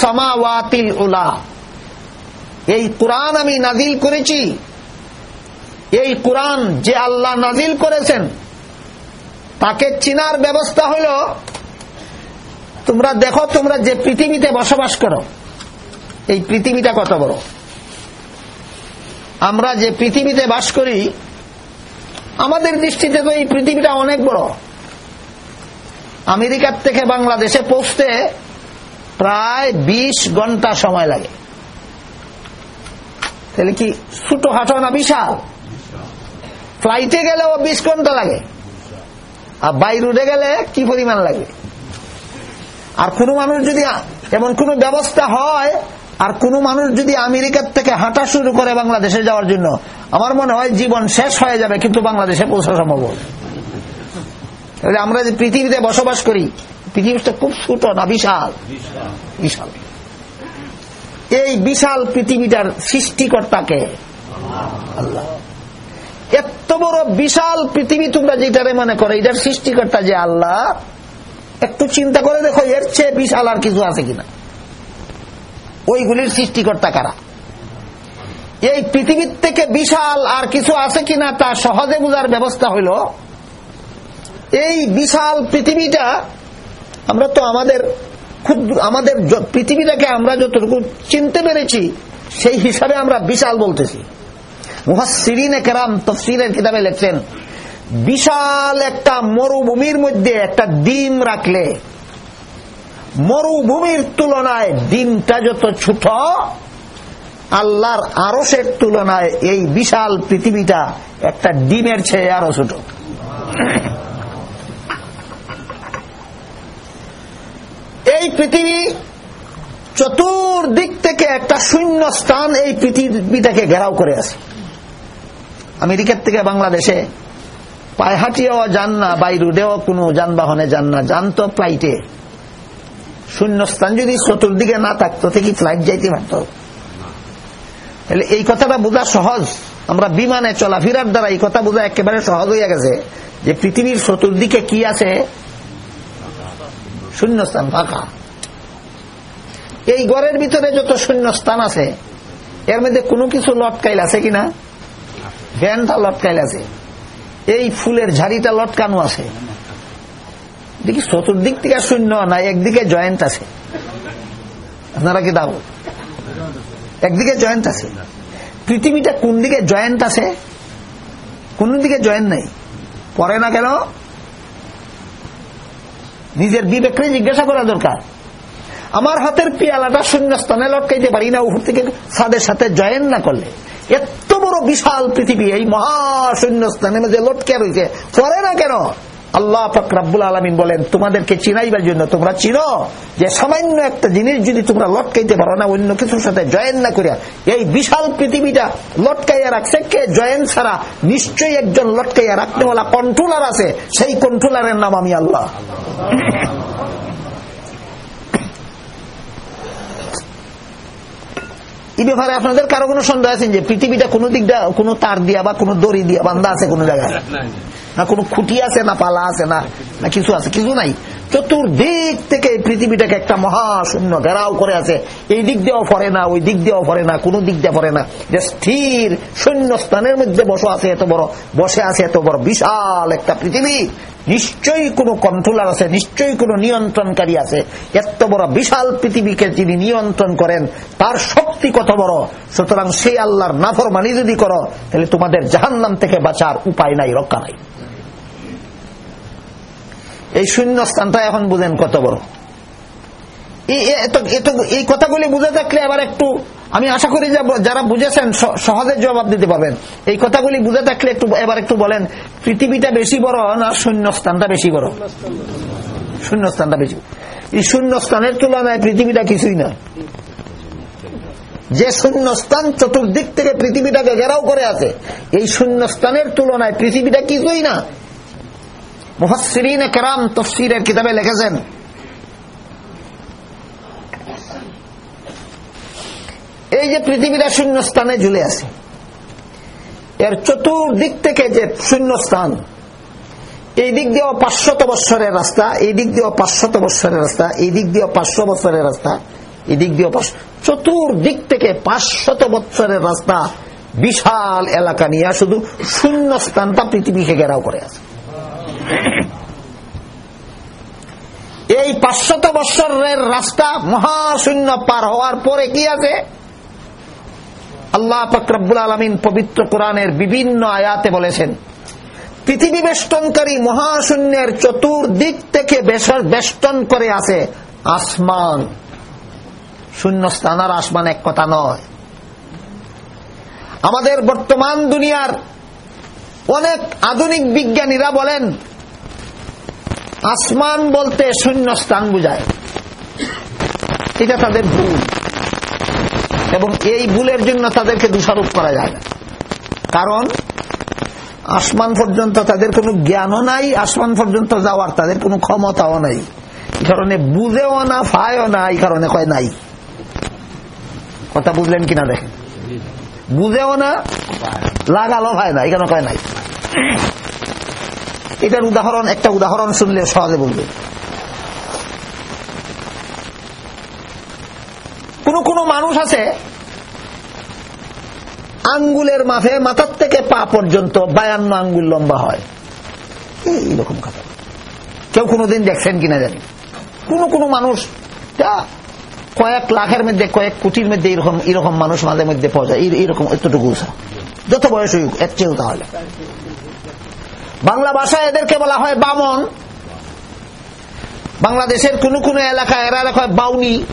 সামাওয়াতিল এই আমি করেছি। এই যে আল্লাহ করেছেন, তাকে চিনার ব্যবস্থা হইল তোমরা দেখো, তোমরা যে পৃথিবীতে বসবাস করো, এই পৃথিবীটা কত বড়? আমরা যে পৃথিবীতে বাস করি আমাদের দৃষ্টিতে তো এই পৃথিবীটা অনেক বড়। আমেরিকার থেকে বাংলাদেশে পৌঁছতে প্রায় ২০ ঘণ্টা সময় লাগে। তাহলে কি ছোটো হাঁটো না বিশাল? ফ্লাইটে গেলেও বিশ ঘণ্টা লাগে। আর বাই রুটে গেলে কি পরিমাণ লাগে? আর কোন মানুষ যদি এমন কোন ব্যবস্থা হয় আর কোন মানুষ যদি আমেরিকার থেকে হাঁটা শুরু করে বাংলাদেশে যাওয়ার জন্য, আমার মনে হয় জীবন শেষ হয়ে যাবে কিন্তু বাংলাদেশে পৌঁছা সম্ভব। আমরা যে পৃথিবীতে বসবাস করি পৃথিবীটা খুব ছোট না, বিশাল। বিশাল। এই বিশাল পৃথিবীটার সৃষ্টিকর্তাকে আল্লাহ। এত বড় বিশাল পৃথিবী তোমরা যেটারে মনে করো, এটার সৃষ্টিকর্তা যে আল্লাহ, একটু চিন্তা করে দেখো, এর চেয়ে বিশাল আর কিছু আছে কিনা। ওইগুলির সৃষ্টিকর্তা কারা? এই পৃথিবীর থেকে বিশাল আর কিছু আছে কিনা তা সহজে বোঝার ব্যবস্থা হইল, এই বিশাল পৃথিবীটা আমরা তো আমাদের খুব আমাদের পৃথিবীটাকে আমরা যতটুকু চিনতে পেরেছি, সেই হিসাবে আমরা বিশাল বলতেছি। তফসিরের কিতাবে লেখছেন, বিশাল একটা মরুভূমির মধ্যে একটা ডিম রাখলে মরুভূমির তুলনায় ডিমটা যত ছোট, আল্লাহর আরসের তুলনায় এই বিশাল পৃথিবীটা একটা ডিমের ছেয়ে আরও ছোট। এই পৃথিবী চতুর্দিক থেকে একটা শূন্য স্থান এই পৃথিবীটাকে ঘেরাও করে আছে। আমেরিকার থেকে বাংলাদেশে পায়ে হাঁটিয়েও যান না বাই রুডেও কোনো যানবাহনে যান না, যান তো ফ্লাইটে শূন্যস্থান যদি চতুর্দিকে না থাকতো থেকে ফ্লাইট যাইতে পারত? তাহলে এই কথাটা বোঝা সহজ। আমরা বিমানে চলাফেরার দ্বারা এই কথা বোঝা একেবারে সহজ হইয়া গেছে যে পৃথিবীর চতুর্দিকে কি আছে? শূন্যস্থান, ফাঁকা। এই ঘরের ভিতরে যত শূন্যস্থান আছে, এর মধ্যে কোনো কিছু লটকাইল আছে কিনা? ভ্যানটা লটকাইল আছে। এই ফুলের ঝাড়িটা লটকানো আছে। দেখি চতুর্দিক থেকে শূন্য, না, একদিকে জয়েন্ট আছে। আপনারা কি দাও একদিকে জয়েন্ট আছে। পৃথিবীটা কোন দিকে জয়েন্ট আছে? কোন দিকে জয়েন্ট নেই? পরে না কেন? নিজের বিবেককে জিজ্ঞাসা করা দরকার। আমার হাতের পেয়ালাটা শূন্য স্থানে লটকাইতে পারি না, উপর থেকে সাদের সাথে জয়েন না করলে। এত বড় বিশাল পৃথিবী, এই মহাশূন্য স্থানের মধ্যে লটকে রয়েছে। পরে না কেন? আল্লাহ আলমিন বলেন, তোমাদেরকে চিনাইবার জন্য তোমরা চিনো যে সামান্য একটা জিনিস যদি তোমরা লটকাইতে পারো না, অন্য কিছুর সাথে জয়েন না করিয়া, এই বিশাল পৃথিবীটা লটকাইয়া রাখছে কে? জয়েন ছাড়া নিশ্চয়ই একজন লটকাইয়া কন্ট্রোলার আছে। সেই কন্ট্রোলারের নাম আমি আল্লাহ। এই ব্যাপারে আপনাদের কারও কোনো সন্দেহ আছেন যে পৃথিবীটা কোনো দিক কোনো তার দিয়া বা কোনো দড়ি দিয়া বান্ধা আছে কোনো জায়গায়? না কোনো খুঁটি আছে, না পালা আছে, না কিছু আছে, কিছু নাই। চতুর্দিক থেকে পৃথিবীটাকে একটা মহাশূন্য ঘেরাও করে আছে। এই দিক দিয়েও ফরে না, ওই দিক দিয়েও ফরে না, কোনো দিক দিয়ে ফরে না। যে স্থির শূন্য স্থানের মধ্যে বসে আছে এত বড়, বসে আছে এত বড় বিশাল একটা পৃথিবী। নিশ্চয়ই কোনো কন্ট্রোলার আছে, নিশ্চয়ই কোনো নিয়ন্ত্রণকারী আছে। এত বড় বিশাল পৃথিবীকে যিনি নিয়ন্ত্রণ করেন, তার শক্তি কত বড়? সুতরাং সেই আল্লাহর নাফরমানি যদি করো, তাহলে তোমাদের জাহান্নাম থেকে বাঁচার উপায় নাই, রক্ষা নাই। এই শূন্য স্থানটা এখন বুঝেন কত বড়। এই কথাগুলি বুঝে থাকলে এবার একটু আমি আশা করি যে যারা বুঝেছেন সহজে জবাব দিতে পারবেন। এই কথাগুলি বুঝে থাকলে একটু এবার একটু বলেন, পৃথিবীটা বেশি বড় না শূন্য স্থানটা বেশি বড়? শূন্য স্থানটা বেশি। এই শূন্য স্থানের তুলনায় পৃথিবীটা কিছুই না। যে শূন্য স্থান চতুর্দিক থেকে পৃথিবীটাকে ঘেরাও করে আছে, এই শূন্য স্থানের তুলনায় পৃথিবীটা কিছুই না। কেরাম তফসিরের কিতাবে লিখেছেন। এই যে পৃথিবীটা ঝুলে আছে, এর চতুর্দিক থেকে যে এই দিক দিয়েও পাঁচশত বৎসরের রাস্তা, এই দিক দিয়েও পাঁচশত বৎসরের রাস্তা, এই দিক দিয়েও পাঁচশো বৎসরের রাস্তা, এই দিক দিয়েও চতুর্দিক থেকে পাঁচশত বৎসরের রাস্তা, বিশাল এলাকা নিয়ে শুধু শূন্য স্থানটা পৃথিবীকে ঘেরাও করে আছে। এই পাঁচশত বৎসরের রাস্তা মহাশূন্য পার হওয়ার পরে কি আছে? আল্লাহ ফকরাবুল আলমিন পবিত্র কোরআনের বিভিন্ন আয়াতে বলেছেন, পৃথিবী বেষ্টনকারী মহাশূন্যের চতুর্দিক থেকে বেষ্টন করে আছে আসমান। শূন্য স্থান আর আসমান এক কথা নয়। আমাদের বর্তমান দুনিয়ার অনেক আধুনিক বিজ্ঞানীরা বলেন আসমান বলতে শূন্য স্থান বুঝায়। এটা তাদের ভুল। এবং এই ভুলের জন্য তাদেরকে দোষারোপ করা যায় কারণ আসমান পর্যন্ত তাদের কোনো জ্ঞানও নাই, আসমান পর্যন্ত যাওয়ার তাদের কোনো ক্ষমতাও নাই। এই কারণে বুঝেও না ফায়ও না, এই কারণে কয় নাই। কথা বুঝলেন কিনা দেখেন? বুঝেও না, লাগালো হয় না এখানে কয় নাই। এটার উদাহরণ, একটা উদাহরণ শুনলে সহজে বলবে। কোন কোন মানুষ আছে, আঙ্গুলের মাফে মাথার থেকে পা পর্যন্ত বায়ান্ন আঙ্গুল লম্বা হয়। এইরকম কথা। কেউ কোনোদিন দেখছেন কিনা জানি। কোন কোন মানুষ কয়েক লাখের মধ্যে, কয়েক কোটির মধ্যে এরকম এরকম মানুষ মাঝে মধ্যে পাওয়া যায়। এরকম এতটুকু যত বয়স হই এর চেয়েও তাহলে। বাংলা ভাষায় এদেরকে বলা হয় বামন। বাংলাদেশের কোন কোন এলাকা এরা রাখা হয় বাউনি।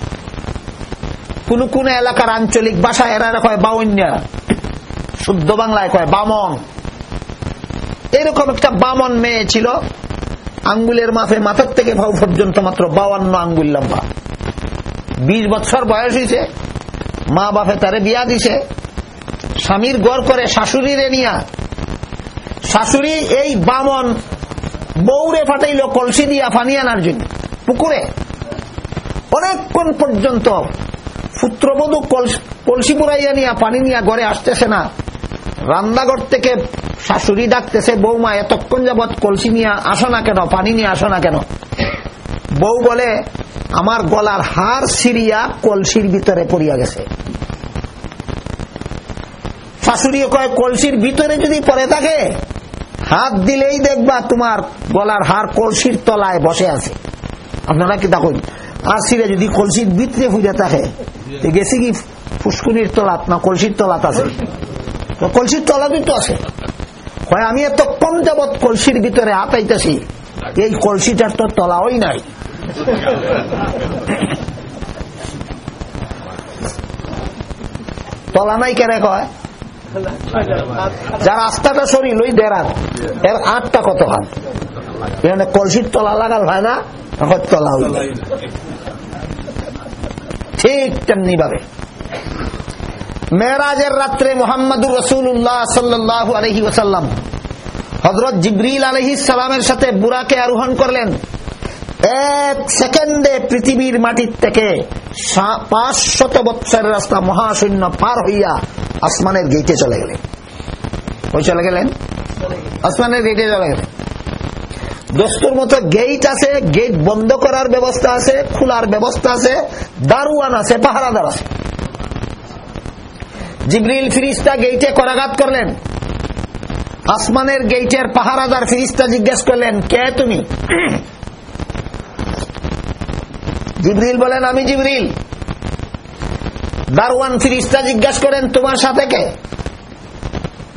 কোন কোন এলাকার আঞ্চলিক ভাষা এরা রাখা হয় বাউন্যা। শুদ্ধ বাংলায় কয় বামন। এরকম একটা বামন মেয়ে ছিল। আঙ্গুলের মাপে মাথার থেকে ভাও পর্যন্ত মাত্র বাউান্ন আঙ্গুল লম্বা। বিশ বছর বয়স হয়েছে মা বাপে তারে বিয়া দিছে। স্বামীর গড় করে শাশুড়িরে নিয়া শাশুড়ি এই বামন বৌরে ফাটাইল, কলসি দিয়া পানি আনার জন্য, পুকুরে। অনেকক্ষণ পর্যন্ত পুত্রবধূ কলস- পুরাইয়া নিয়া, পানি নিয়া ঘরে আসতেছে না। রান্নাঘর থেকে শাশুড়ি ডাকতেছে, বৌমা, এতক্ষণ যাবৎ কলসি নিয়ে আসো না কেন, পানি নিয়ে আসো না কেন? বউ বলে, আমার গলার হার সিরিয়া কলসির ভিতরে পড়িয়া গেছে। শাশুড়িও কয়, কলসির ভিতরে যদি পড়ে থাকে হাত দিলেই দেখবা তোমার গলার হার কলসির তলায় বসে আছে। আপনারা কি দেখুন? আর সিরে যদি কলসির ভিতরে ফুজে থাকে গেছে কি ফুসকুনির তলাত না কলসির তলাত আছে? কলসির তলাতেই তো আছে। হয় আমি এত কম যাবৎ কলসির ভিতরে হাতাইতেছি এই কলসিটার তো তলাওই নাই। তলা নাই কেন কয়? যার রাস্তাটা সরিল ওই দেড়ার এর আটটা কত হাত? এখানে কলসির তলা লাগাল হয় না তলা হইল। ঠিক তেমনি ভাবে। মেয়েরাজের রাত্রে মোহাম্মদুর রসুল্লাহ সাল্লাহ আলহি ওসাল্লাম হজরত জিব্রিল আলহি সালামের সাথে বুড়াকে আরোহণ করলেন। এক সেকেন্ডে পৃথিবীর মাটির থেকে পাঁচ শত বৎসরের রাস্তা মহাশূন্য পার হইয়া আসমানের গেটে চলে গেলেন। ওই চলে গেলেন? আসমানের গেটে চলে গেলেন। দস্তুর মতো গেট আছে গেট বন্ধ করার ব্যবস্থা আছে, খোলার ব্যবস্থা আছে, দারুয়ান আছে, পাহারাদার আছে। জিবরিল ফিরিস্তা গেইটে করাঘাত করলেন। আসমানের গেইটের পাহারাদার ফিরিস্তা জিজ্ঞেস করলেন, কে তুমি? জিবরিল বলেন, আমি জিবরিল। দারওয়ান ফিরিস্তা জিজ্ঞাসা করেন, তোমার সাথে কে?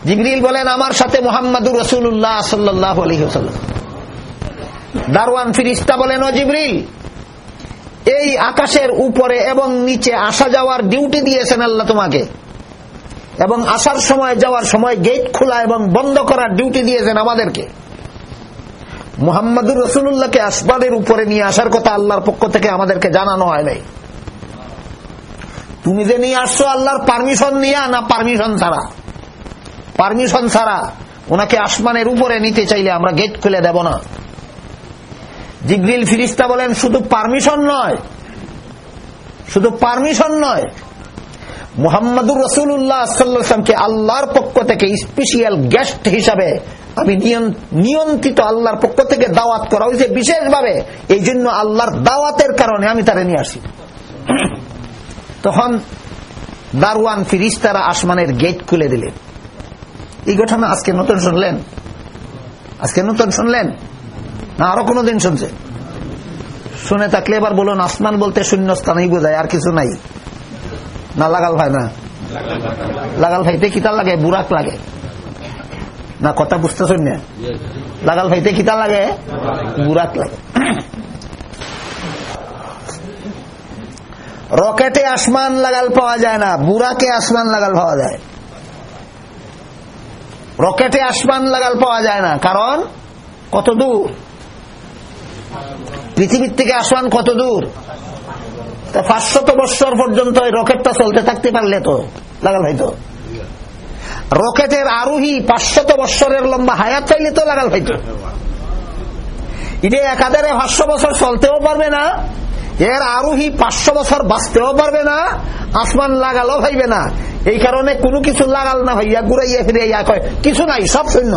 জিবরিল বলেন, আমার সাথে মোহাম্মদুর রসুল্লাহ সাল্লাহ আলহিহাল্লাম দারওয়ান ফিরিস্তা বলেন, ও জিবরিল, এই আকাশের উপরে এবং নিচে আসা যাওয়ার ডিউটি দিয়েছেন আল্লাহ তোমাকে। এবং আসার সময় যাওয়ার সময় গেট খোলা এবং বন্ধ করার ডিউটি দিয়েছেন আমাদেরকে। মোহাম্মদুর রসুল্লাহকে আসবাদের উপরে নিয়ে আসার কথা আল্লাহর পক্ষ থেকে আমাদেরকে জানানো হয় নাই। তুমি যে নিয়ে আসছো আল্লাহর পারমিশন নিয়ে, না পারমিশন ছাড়া? পারমিশন ছাড়া। ওনাকে আসমানের উপরে নিতে চাইলে আমরা গেট খুলে দেব না। জিগ্রিল ফিরিস্তা বলেন, শুধু পারমিশন নয়। শুধু পারমিশন নয়। মোহাম্মদুর রসুল্লাহ সাল্লামকে আল্লাহর পক্ষ থেকে স্পেশিয়াল গেস্ট হিসাবে আমি নিয়ন্ত্রিত আল্লাহর পক্ষ থেকে দাওয়াত করা হয়েছে বিশেষভাবে। এই জন্য আল্লাহর দাওয়াতের কারণে আমি তারা নিয়ে আসি। তখন দারওয়ান ফিরিস্তারা আসমানের গেট খুলে দিলেন। এই ঘটনা আজকে নতুন শুনলেন? আজকে নতুন শুনলেন? না, আরও কোনদিন শুনছে? শুনে থাকলে এবার বলুন, আসমান বলতে শূন্য স্থানেই বোঝায় আর কিছু নাই। না, লাগাল ভাই না? লাগাল ভাইতে কিতা লাগে? বুরাক লাগে? না, কথা বুঝতেছেন না। লাগাল ভাইতে কিতা লাগে? বুরাক লাগে। রকেটে আসমান লাগাল পাওয়া যায় না বুরাকে আসমান লাগাল পাওয়া যায়। রকেটে আসমান লাগাল পাওয়া যায় না, কারণ কত দূর? পৃথিবীর থেকে আসমান কত দূর? পাঁচশত বৎসর পর্যন্ত রকেটটা চলতে থাকতে পারলে তো, লাগাল হয়তো রকেটের আরোহী পাঁচশত বৎসরের লম্বা হায়াত চাইলে তো লাগাল হয়তো এটা একাধারে পাঁচশো বছর চলতেও পারবে না, এর আরোহী পাঁচশো বছর বাঁচতেও পারবে না, আসমান লাগালও ভাইবে না। এই কারণে কোনো কিছু লাগাল না ভাইয়া, ঘুরাইয়া ফিরে কয়, কিছু নাই, সব শূন্য।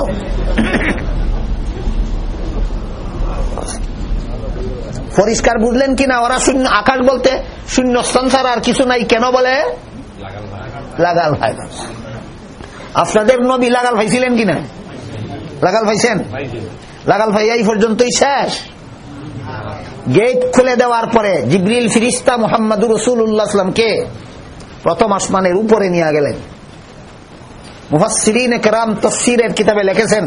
পরিষ্কার বুঝলেন কিনা, ওরা শূন্য, আকাশ বলতে শূন্য ছাড়া আর কিছু নাই, কেন বলে? লাগাল ভাই। আপনাদের নবী লাগাল ভাইছিলেন কিনা? লাগাল ভাইছেন? লাগাল ভাই এই পর্যন্তই শেষ। গেট খুলে দেওয়ার পরে জিবরিল ফিরিস্তা মোহাম্মদুর রসুল্লাহামকে প্রথম আসমানের উপরে নিয়ে গেলেন। কিতাবে লিখেছেন,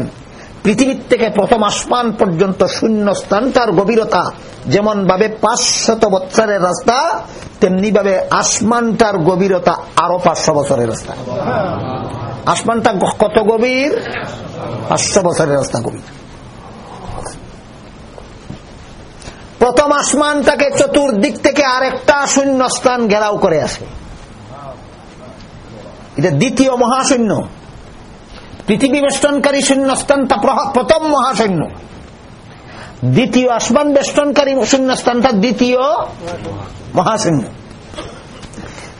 পৃথিবীর থেকে প্রথম আসমান পর্যন্ত শূন্য স্থানটার গভীরতা যেমন ভাবে পাঁচশত বছরের রাস্তা, তেমনি ভাবে আসমানটার গভীরতা আরও পাঁচশো বছরের রাস্তা। আসমানটা কত গভীর? পাঁচশো বছরের রাস্তা গভীর। প্রথম আসমানটাকে চতুর্দিক থেকে আরেকটা শূন্য স্থান ঘেরাও করে আসে। এটা দ্বিতীয় মহাশূন্য। পৃথিবী বেষ্টনকারী শূন্যস্থানটা প্রথম মহাশূন্য। দ্বিতীয় আসমান বেষ্টনকারী শূন্যস্থানটা দ্বিতীয় মহাশূন্য।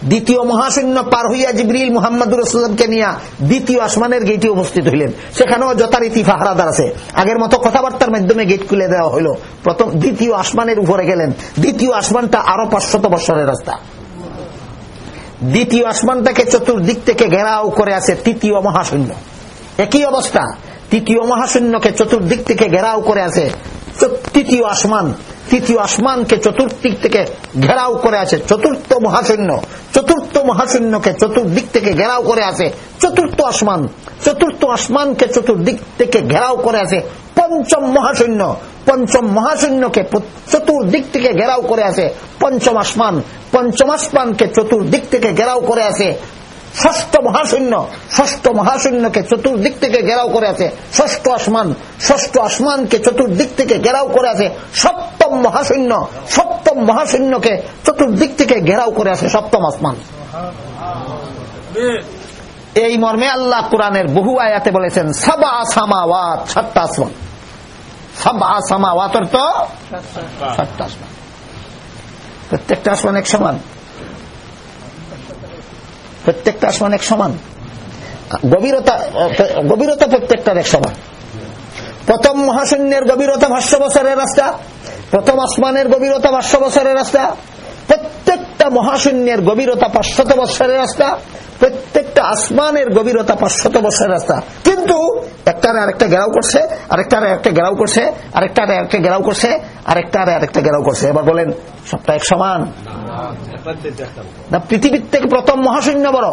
দ্বিতীয় মহাশূন্য পার হইয়া জিবরিল মোহাম্মদুর রসুল্লামকে নিয়ে দ্বিতীয় আসমানের গেটে উপস্থিত হইলেন। সেখানেও যথারীতি ফাহারাদার আছে। আগের মতো কথাবার্তার মাধ্যমে গেট খুলে দেওয়া হইল। প্রথম দ্বিতীয় আসমানের উপরে গেলেন। দ্বিতীয় আসমানটা আরও পাঁচশত বৎসরের রাস্তা। দ্বিতীয় আসমানটাকে চতুর্দিক থেকে ঘেরাও করে আছে তৃতীয় মহাশূন্য। একই অবস্থা। তৃতীয় মহাশূন্যকে চতুর্দিক থেকে ঘেরাও করে আছে তৃতীয় আসমান। তৃতীয় আসমানকে চতুর্দিক থেকে ঘেরাও করে আছে। চতুর্থ মহাশূন্য, চতুর্থ মহাশূন্যকে চতুর্দিক থেকে ঘেরাও করে আছে। চতুর্থ আসমান, চতুর্থ আসমানকে চতুর্দিক থেকে ঘেরাও করে আছে। পঞ্চম মহাশূন্য, পঞ্চম মহাশূন্যকে চতুর্দিক থেকে ঘেরাও করে আছে। পঞ্চম আসমান, পঞ্চম আসমানকে চতুর্দিক থেকে ঘেরাও করে আছে। ষষ্ঠ মহাশূন্য, ষষ্ঠ মহাশূন্যকে চতুর্দিক থেকে ঘেরাও করে আছে। ষষ্ঠ আসমান, ষষ্ঠ আসমানকে চতুর্দিক থেকে ঘেরাও করে আছে। সপ্তম মহাশূন্য, সপ্তম মহাশূন্যকে চতুর্দিক থেকে ঘেরাও করে আছে সপ্তম আসমান। এই মর্মে আল্লাহ কোরআনের বহু আয়াতে বলেছেন, সাবা সামাওয়াত, সাতটা আসমান। সাবা সামাওয়াত অর্থ সাতটা আসমান। প্রত্যেকটা আসমান এক সমান। প্রত্যেকটা আসমান এক সমান। গভীরতা গভীরতা প্রত্যেকটার এক সমান। প্রথম মহাশূন্যের গভীরতা ভাষ্য বছরের রাস্তা, প্রথম আসমানের গভীরতা ভাষ্য বছরের রাস্তা প্রত্যেকটা মহাশূন্যের গভীরতা পাঁচশত বৎসরের রাস্তা প্রত্যেকটা আসমানের গভীরতা পাঁচশত বৎসরের রাস্তা। কিন্তু একটারে আরেকটা গেরাও করছে আরেকটারে একটা গেরাও করছে আরেকটারে আরেকটা গেরাও করছে আরেকটারে আরেকটা গেরাও করছে। এবার বলেন সবটা এক সমান? না পৃথিবীর থেকে প্রথম মহাশূন্য বড়।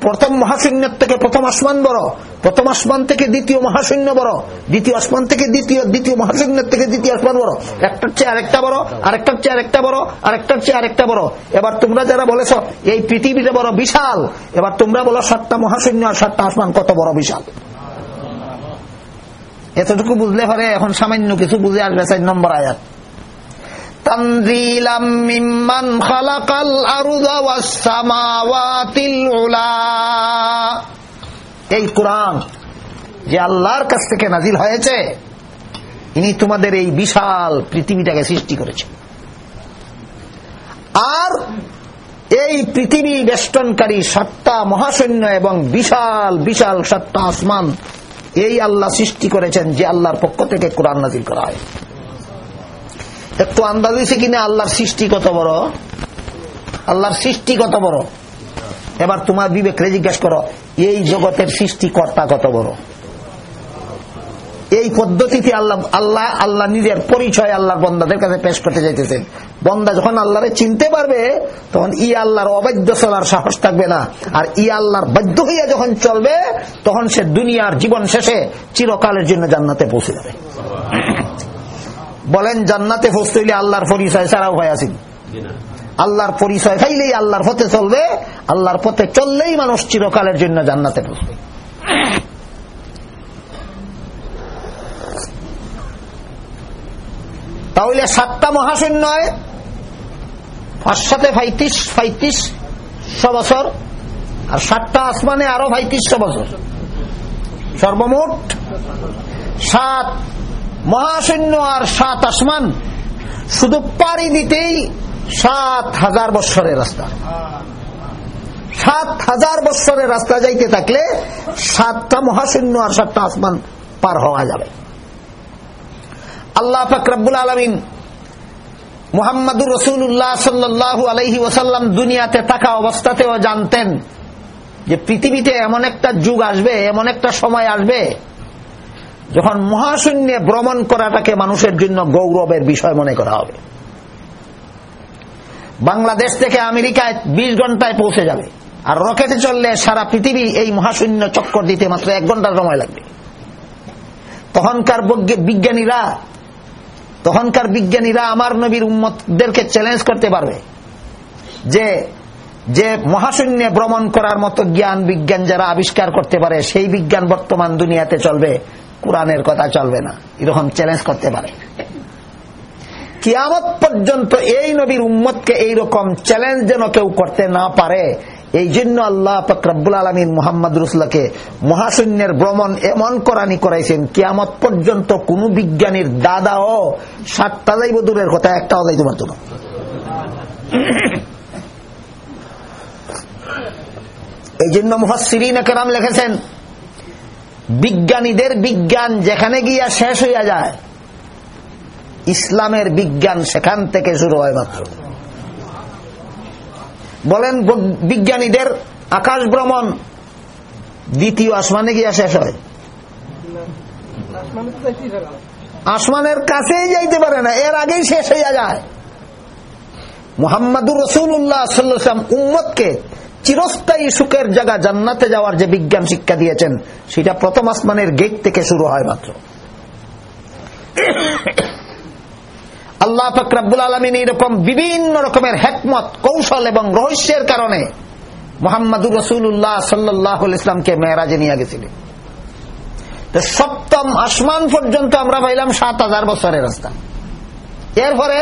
প্রথম মহাশূন্যের থেকে প্রথম আসমান বড়, প্রথম আসমান থেকে দ্বিতীয় মহাশূন্য বড়, দ্বিতীয় আসমান থেকে দ্বিতীয় দ্বিতীয় মহাশূন্যের থেকে দ্বিতীয় আসমান বড়। একটার চেয়ে আরেকটা বড়, আরেকটার চেয়ে আরেকটা বড়, আরেকটার চেয়ে আরেকটা বড়। এবার তোমরা যারা বলেছ, এই পৃথিবীটা বড় বিশাল, এবার তোমরা বলো সাতটা মহাশূন্য আর সাতটা আসমান কত বড় বিশাল। এতটুকু বুঝলে পারে এখন সামান্য কিছু বুঝে আসবে চার নম্বর আয়াত। তানজিলাম মিম্মান খালাকাল আরদা ওয়াস সামাওয়াতিল উলা। এই কোরআন যে আল্লাহর কাছ থেকে নাজিল হয়েছে, ইনি তোমাদের এই বিশাল পৃথিবীটাকে সৃষ্টি করেছেন আর এই পৃথিবী বেষ্টনকারী সাতটা মহাশৈন্য এবং বিশাল বিশাল সত্তা, আসমান, এই আল্লাহ সৃষ্টি করেছেন যে আল্লাহর পক্ষ থেকে কোরআন নাজিল করা হয়। একটু আন্দাজ হয়েছে কিনা, আল্লাহর সৃষ্টি কত বড়? আল্লাহর সৃষ্টি কত বড়? এবার তোমার বিবেকরে জিজ্ঞাসা করো, এই জগতের সৃষ্টিকর্তা কত বড়? এই পদ্ধতিতে আল্লাহ আল্লাহ আল্লাহ নিজের পরিচয় আল্লাহর বন্দাদের কাছে পেশ করতে চাইতেছেন বন্দা যখন আল্লাহরে চিনতে পারবে, তখন ই আল্লাহর অবাধ্য চলার সাহস থাকবে না। আর ই আল্লাহর বাধ্য হইয়া যখন চলবে, তখন সে দুনিয়ার জীবন শেষে চিরকালের জন্য জান্নাতে পৌঁছে যাবে। বলেন, জান্নাতে পৌঁছতে হইলে আল্লাহর পরিচয় ছাড়াও ভয় আছেন। আল্লাহর পরিচয় খাইলেই আল্লাহর পথে চলবে, আল্লাহর পথে চললেই মানুষ চিরকালের জন্য জান্নাতে পৌঁছবে তাহলে সাতটা মহাশূন্য নয় পাঁচ সাথে পঁয়ত্রিশ পঁয়ত্রিশ বছর, আর সাতটা আসমানে আরও পঁয়ত্রিশশো বছর। সর্বমোট সাত মহাশূন্য আর সাত আসমান শুধু পাড়ি দিতেই সাত হাজার বৎসরের রাস্তা। সাত হাজার বৎসরের রাস্তা যাইতে থাকলে সাতটা মহাশূন্য আর সাতটা আসমান পার হওয়া যাবে। আল্লাহ ফাকরাবুল আলমিন মুহাম্মদুর রসুল্লাহ সাল্লাহ আলহি ওসাল্লাম দুনিয়াতে থাকা অবস্থাতেও জানতেন যে পৃথিবীতে এমন একটা যুগ আসবে, এমন একটা সময় আসবে যখন মহাশূন্যে ভ্রমণ করাটাকে মানুষের জন্য গৌরবের বিষয় মনে করা হবে। বাংলাদেশ থেকে আমেরিকায় ২০ ঘন্টায় পৌঁছে যাবে। আর রকেটে চললে সারা পৃথিবী এই মহাশূন্য চক্কর দিতে মাত্র এক ঘণ্টার সময় লাগবে। তখনকার বিজ্ঞানীরা তখনকার বিজ্ঞানীরা আমার নবীর উম্মতদেরকে চ্যালেঞ্জ করতে পারবে যে যে মহাশূন্যে ভ্রমণ করার মতো জ্ঞান বিজ্ঞান যারা আবিষ্কার করতে পারে, সেই বিজ্ঞান বর্তমান দুনিয়াতে চলবে। কোরআনের কথা চলবে না। এরকম চ্যালেঞ্জ করতে পারে। কিয়ামত পর্যন্ত এই নবীর উম্মতকে এইরকম চ্যালেঞ্জ যেন কেউ করতে না পারে, এই জন্য আল্লাহ ফকরাবুল আলমিন মোহাম্মদ রুসলাকে মহাশূন্যের ভ্রমণ এমন করানি করাইছেন, কিয়ামত পর্যন্ত কোন বিজ্ঞানীর দাদাও সাতটা যাইব দূরের কথা, একটাও যাইতে পারত না। এই জন্য মহাসিরিন কেরাম লিখেছেন বিজ্ঞানীদের বিজ্ঞান যেখানে গিয়া শেষ হইয়া যায়, ইসলামের বিজ্ঞান সেখান থেকে শুরু হয় মাত্র। বলেন বিজ্ঞানীদের আকাশ ভ্রমণ দ্বিতীয় আসমানে গিয়া শেষ হয়। আসমানের কাছেই যাইতে পারে না, এর আগেই শেষ হইয়া যায়। মোহাম্মদুর রসুল্লাহ সাল্লাম উম্মতকে চিরস্থায়ী সুখের জায়গা জান্নাতে যাওয়ার যে বিজ্ঞান শিক্ষা দিয়েছেন, সেটা প্রথম আসমানের গেট থেকে শুরু হয় মাত্র। আল্লাহ ফকরাবুল আলমিন এইরকম বিভিন্ন রকমের হেকমত, কৌশল এবং রহস্যের কারণে মোহাম্মদুর রসুল্লাহ সাল্লাহ ইসলামকে মেয়েরাজে নিয়ে গেছিলেন। সপ্তম আসমান পর্যন্ত আমরা পাইলাম সাত হাজার বছরের রাস্তা। এরপরে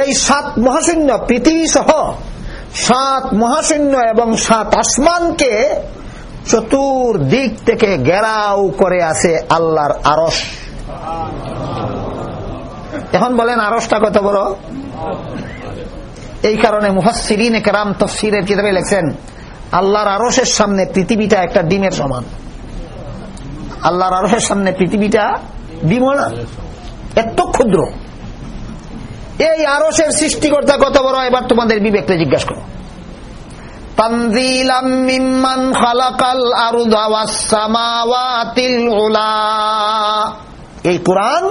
এই সাত মহাশূন্য পৃথিবী সহ সাত মহাশূন্য এবং সাত আসমানকে চতুর্দিক থেকে গেরাও করে আছে আল্লাহর আরস এখন বলেন আরসটা কত বড়? এই কারণে মুহাসিরিন একরাম তফসিরের কিতাবে লেখছেন, আল্লাহর আরসের সামনে পৃথিবীটা একটা ডিমের সমান। আল্লাহর আরসের সামনে পৃথিবীটা ডিম এত ক্ষুদ্র। এই আরসের সৃষ্টিকর্তা কত বড়? এবার তোমাদের বিবেককে জিজ্ঞাসা করো। তানজিলাম এই কোরআন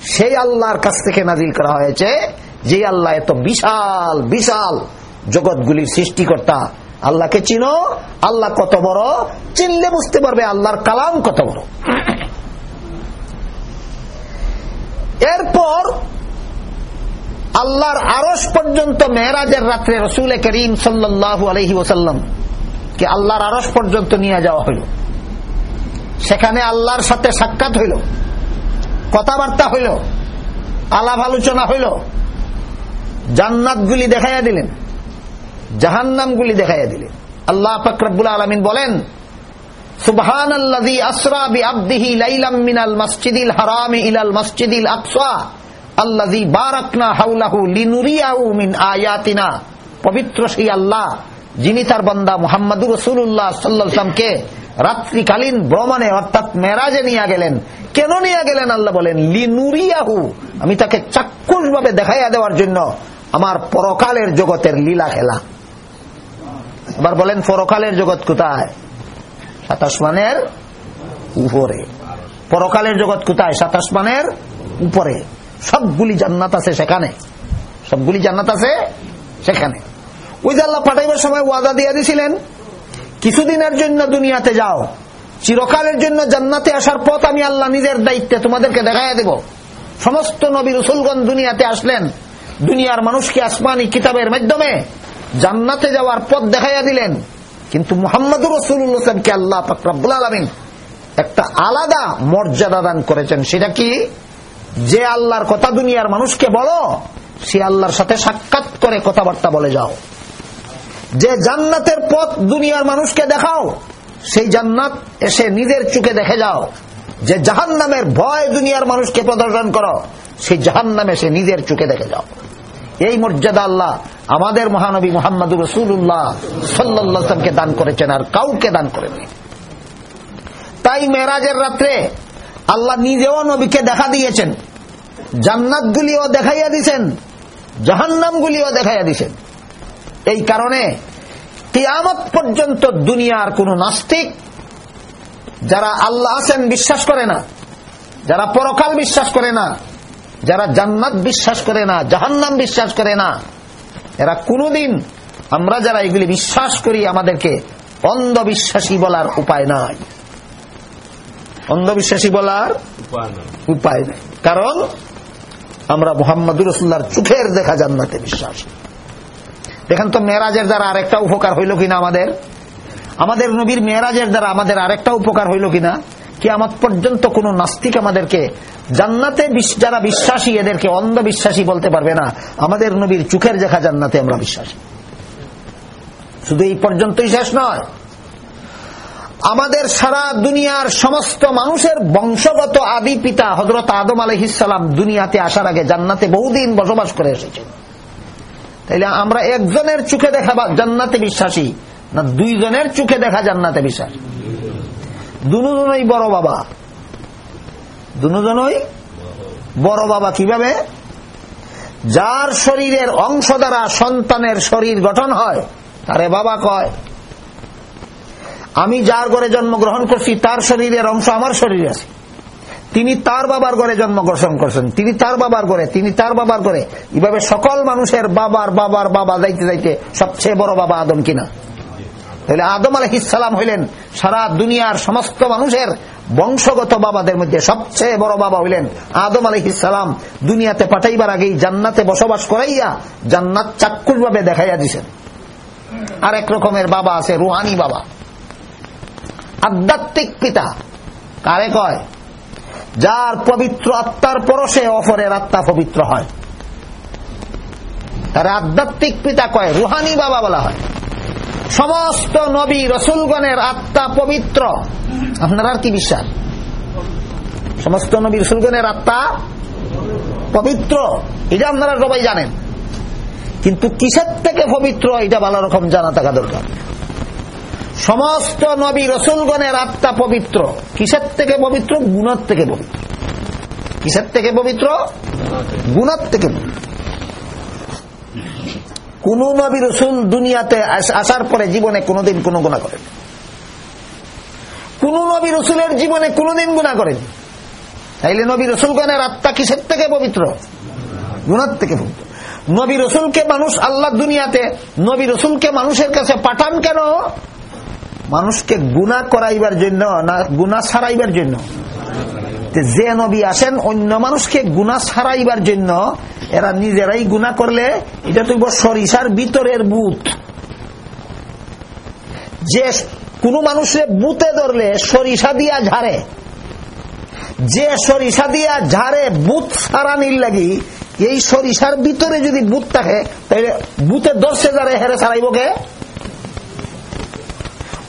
সেই আল্লাহর কাছ থেকে নাজিল করা হয়েছে, যে আল্লাহ এত বিশাল বিশাল জগৎগুলির সৃষ্টিকর্তা। আল্লাহকে চিনো, আল্লাহ কত বড়? চিনলে বুঝতে পারবে আল্লাহর কালাম কত বড়। এরপর আল্লাহর আরস পর্যন্ত মেহরাজের রাত্রে রসুল করিম সাল্লাহু আলহি ওসাল্লাম কে আল্লাহর আরস পর্যন্ত নিয়ে যাওয়া হইল। সেখানে আল্লাহর সাথে সাক্ষাৎ হইল। কথাবার্তা হইল। আলাপ আলোচনা হইল। জান্নাতগুলি দেখাইয়া দিলেন। জাহান্নামগুলি দেখাইয়া দিলেন। আল্লাহ ফকরবুল আলমিন বলেন সুবহান আসরা বিআবদিহি লাইলাম মিনাল মাসজিদিল হারামি ইলাল মাসজিদিল আকসা। আল্লাযী বারাকনা হাওলাহু লিনুরিয়াহু মিন আয়াতিনা। পবিত্র সেই আল্লাহ, যিনি তার বান্দা মুহাম্মদুর রাসূলুল্লাহ সাল্লাল্লাহু আলাইহি রাত্রিকালীন ভ্রমণে অর্থাৎ মেরাজে নিয়ে গেলেন। কেন নিয়ে গেলেন? আল্লাহ বলেন, লিনুরিয়াহু, আমি তাকে চাক্ষুষ ভাবে দেখাইয়া দেওয়ার জন্য আমার পরকালের জগতের লীলা খেলা। এবার বলেন, পরকালের জগৎ কোথায়? সাত আসমানের উপরে। পরকালের জগৎ কোথায়? সাত আসমানের উপরে। সবগুলি জান্নাত আছে সেখানে। সবগুলি জান্নাত আছে সেখানে। ওই যে আল্লাহ পাঠাইবার সময় ওয়াদা দিয়ে দিছিলেন, কিছুদিনের জন্য দুনিয়াতে যাও। চিরকালের জন্য জান্নাতে আসার পথ আমি আল্লাহ নিজের দায়িত্বে তোমাদেরকে দেখাইয়া দেব। সমস্ত নবী রসুলগঞ্জ দুনিয়াতে আসলেন। দুনিয়ার মানুষকে আসমানি কিতাবের মাধ্যমে জান্নাতে যাওয়ার পথ দেখাইয়া দিলেন। কিন্তু মোহাম্মদুর রসুল্লাহামকে আল্লাহ ফকরাবুল আলমিন একটা আলাদা মর্যাদা দান করেছেন। সেটা কি? যে আল্লাহর কথা দুনিয়ার মানুষকে বলো, সে আল্লাহর সাথে সাক্ষাৎ করে কথাবার্তা বলে যাও। যে জান্নাতের পথ দুনিয়ার মানুষকে দেখাও, সেই জান্নাত এসে নিজের চুকে দেখে যাও। যে জাহান নামের ভয় দুনিয়ার মানুষকে প্রদর্শন করো, সেই জাহান নামে সে নিজের চুকে দেখে যাও। এই মর্যাদা আল্লাহ আমাদের মহানবী মোহাম্মদুর রসুল্লাহ সাল্লামকে দান করেছেন আর কাউকে দান করেনি তাই মেরাজের রাত্রে আল্লাহ নিজেও নবীকে দেখা দিয়েছেন। জান্নাত গুলিও দেখাইয়া দিছেন। জাহান্নাম গুলিও দেখাইয়া দিছেন। এই কারণে কিয়ামত পর্যন্ত দুনিয়ার কোন নাস্তিক যারা আল্লাহ আছেন বিশ্বাস করে না, যারা পরকাল বিশ্বাস করে না, যারা জান্নাত বিশ্বাস করে না, জাহান্নাম বিশ্বাস করে না, এরা কোনদিন আমরা যারা এগুলি বিশ্বাস করি আমাদেরকে অন্ধবিশ্বাসী বলার উপায় নাই। অন্ধবিশ্বাসী বলার উপায় নেই। কারণ আমরা মোহাম্মদুর রসুল্লাহর চোখের দেখা জান্নাতে বিশ্বাস। দেখেন তো মেয়েরাজের দ্বারা আরেকটা উপকার হইল কিনা আমাদের? আমাদের নবীর মেয়েরাজের দ্বারা আমাদের আরেকটা উপকার হইল কিনা? কি আমার পর্যন্ত কোন নাস্তিক আমাদেরকে জান্নাতে যারা বিশ্বাসী এদেরকে অন্ধবিশ্বাসী বলতে পারবে না। আমাদের নবীর চোখের দেখা জান্নাতে আমরা বিশ্বাসী। শুধু এই পর্যন্তই শেষ নয়। আমাদের সারা দুনিয়ার সমস্ত মানুষের বংশগত আদি পিতা হজরত আদম আলহিসাম দুনিয়াতে আসার আগে জান্নাতে বহুদিন বসবাস করে এসেছেন তাইলে আমরা একজনের চোখে দেখা জান্নাতে বিশ্বাসী না দুইজনের চোখে দেখা জান্নাতে বিশ্বাস? দুজনই বড় বাবা। দুজনই বড় বাবা কীভাবে? যার শরীরের অংশ দ্বারা সন্তানের শরীর গঠন হয়, তারে বাবা কয়। আমি যার ঘরে জন্মগ্রহণ করছি, তার শরীরের অংশ আমার শরীরে আছে। তিনি তার বাবার ঘরে জন্মগ্রহণ করছেন, তিনি তার বাবার ঘরে, তিনি তার বাবার ঘরে। এভাবে সকল মানুষের বাবার বাবার, বাবা যাইতে যাইতে সবচেয়ে বড় বাবা আদম কিনা? তাহলে আদম আলহিসাম হইলেন সারা দুনিয়ার সমস্ত মানুষের বংশগত বাবাদের মধ্যে সবচেয়ে বড় বাবা হইলেন আদম আলহিসাম দুনিয়াতে পাঠাইবার আগেই জান্নাতে বসবাস করাইয়া জান্নাত চাক্ষুষ ভাবে দেখাইয়া দিছেন। আরেক রকমের বাবা আছে, রুহানি বাবা। আধ্যাত্মিক পিতা। কারে কয়? যার পবিত্র আত্মার পরশে অফরের আত্মা পবিত্র হয়। তার আধ্যাত্মিক পিতা কয়? রুহানি বাবা বলা হয়। সমস্ত নবী রসুলগণের আত্মা পবিত্র। আপনার আর কি বিশ্বাস? সমস্ত নবী রসুলগণের আত্মা পবিত্র। এটা আপনারা সবাই জানেন। কিন্তু কিসের থেকে পবিত্র? এটা ভালো রকম জানা থাকা দরকার। সমস্ত নবী রসুলগণের আত্মা পবিত্র। কিসের থেকে পবিত্র? গুণার থেকে পবিত্র। কিসের থেকে পবিত্র? গুণার থেকে কোন নবী রসুল দুনিয়াতে আসার পরে জীবনে কোনোদিন কোনো গুণা করেন। কোন নবী রসুলের জীবনে কোনোদিন গুণা করেন। তাইলে নবী রসুলগণের আত্মা কিসের থেকে পবিত্র? গুণার থেকে পবিত্র। নবী রসুলকে মানুষ আল্লাহ দুনিয়াতে, নবী রসুলকে মানুষের কাছে পাঠান কেন? মানুষকে গুণা করাইবার জন্য না গুণা ছাড়াইবার জন্য। যে নবী আসেন, অন্য মানুষকে গুণা ছাড়াইবার জন্য, এরা নিজেরাই গুণা করলে, এটা তো সরিষার ভিতরের বুথ যে কোন মানুষের বুতে ধরলে সরিষা দিয়া ঝাড়ে। যে সরিষা দিয়া ঝাড়ে বুথ ছাড়ানির লাগি, এই সরিষার ভিতরে যদি বুথ থাকে তাহলে বুথে দর্শে যারে, হেরে ছাড়াইব কে?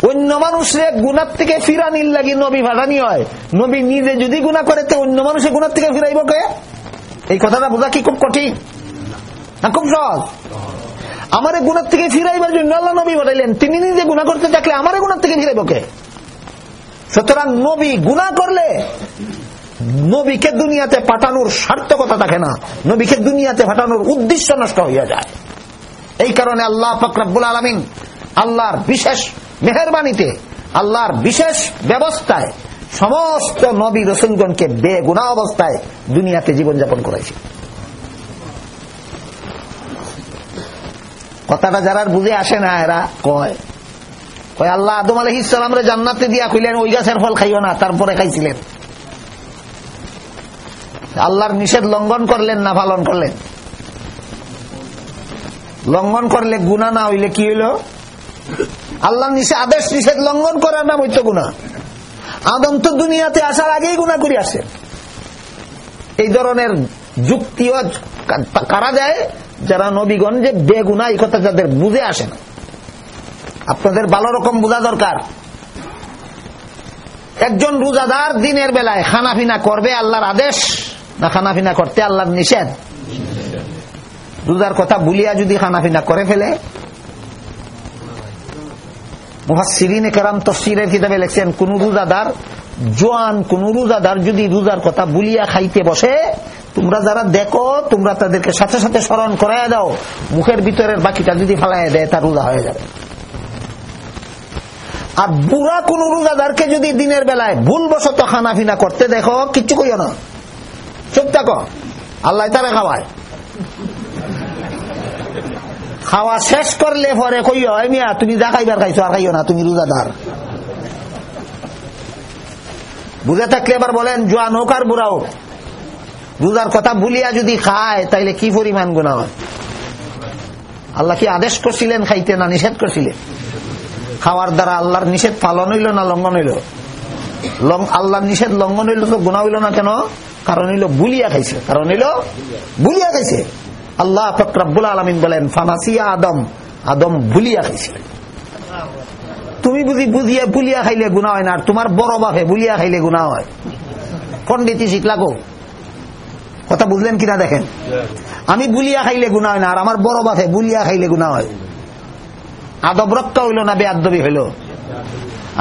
অন্য মানুষের গুণার থেকে ফিরানির লাগি নবী ভাটানি হয়। নবী নিজে যদি গুণা করে, তো অন্য মানুষের গুণার থেকে ফিরাইব কে? এই কথাটা বোঝা কি খুব কঠিন? না খুব সহজ? আমার গুণার থেকে ফিরাইবার জন্য আল্লাহ নবী বানাইলেন তিনি নিজে গুণা করতে থাকলে আমার গুণার থেকে ফিরাইব কে? সুতরাং নবী গুণা করলে নবীকে দুনিয়াতে পাঠানোর সার্থকতা থাকে না। নবীকে দুনিয়াতে পাঠানোর উদ্দেশ্য নষ্ট হইয়া যায়। এই কারণে আল্লাহ ফকরাবুল আলমিন আল্লাহর বিশেষ মেহরবানিতে আল্লাহর বিশেষ ব্যবস্থায় সমস্ত নবী রসুলগণকে বেগুনা অবস্থায় দুনিয়াতে জীবনযাপন করাইছে কথাটা যারা বুঝে আসে না, এরা কয় কয়, আল্লাহ আদম আলহ ইসলামরে জান্নাতে দিয়া কইলেন, ওই গাছের ফল খাইও না, তারপরে খাইছিলেন। আল্লাহর নিষেধ লঙ্ঘন করলেন না পালন করলেন? লঙ্ঘন করলে গুণা না হইলে কি হইল? আল্লাহ নিষেধ আদেশ, নিষেধ লঙ্ঘন করার নাম হইতো গুণা আদম তো দুনিয়াতে আসার আগেই গুণা করে আসে এই ধরনের যুক্তিও কারা যায় যারা নবীগঞ্জে বেগুনা এই কথা যাদের বুঝে আসে না। আপনাদের ভালো রকম বোঝা দরকার। একজন রোজাদার দিনের বেলায় খানাফিনা করবে আল্লাহর আদেশ না খানাফিনা করতে আল্লাহর নিষেধ? রোজার কথা বুলিয়া যদি খানাফিনা করে ফেলে মুহাসিরিনে কেরাম তফসিরের কিতাবে লেখছেন, কোন রোজাদার, জোয়ান, কোন রোজাদার যদি রোজার কথা বুলিয়া খাইতে বসে, তোমরা যারা দেখো, তোমরা তাদেরকে সাথে সাথে স্মরণ করাই দাও। মুখের ভিতরের বাকিটা যদি ফালাই দেয়, তার রোজা হয়ে যাবে। আর বুড়া কোন রোজাদারকে যদি দিনের বেলায় ভুলবশত খানা ফিনা করতে দেখো, কিচ্ছু কইও না। চুপ থাকো। আল্লাহ তারা খাওয়ায়। খাওয়া শেষ করলে পরে কইও মিয়া, তুমি যা খাইবার খাইছো আর খাইও না, তুমি রোজাদার। বুঝে থাকলে এবার বলেন, জোয়ান হোক আর বুড়া হোক, রোজার কথা ভুলিয়া যদি খায়, তাইলে কি পরিমাণ গুণা হয়? আল্লাহ কি আদেশ করছিলেন খাইতে না নিষেধ করছিলেন? খাওয়ার দ্বারা আল্লাহর নিষেধ পালন হইল না লঙ্ঘন হইল? আল্লাহর নিষেধ লঙ্ঘন হইল তো গুণা হইল না কেন? কারণ হইল বুলিয়া খাইছে, কারণ হইল বুলিয়া খাইছে। আল্লাহ ফকরাবুল আলমিন বলেন ফানাসিয়া আদম আদম ভুলিয়া খাইছে তুমি বুঝি বুঝিয়া বুলিয়া খাইলে গুণা হয় না তোমার বড় বাপে বুলিয়া খাইলে গুণা হয়। পন্ডিতি শিখলাকো কথা বুঝলেন কিনা দেখেন? আমি বুলিয়া খাইলে গুণা হয় না, আর আমার বড় বাপে বুলিয়া খাইলে গুণা হয়। আদব রক্ত হইল না বেআবি হইল?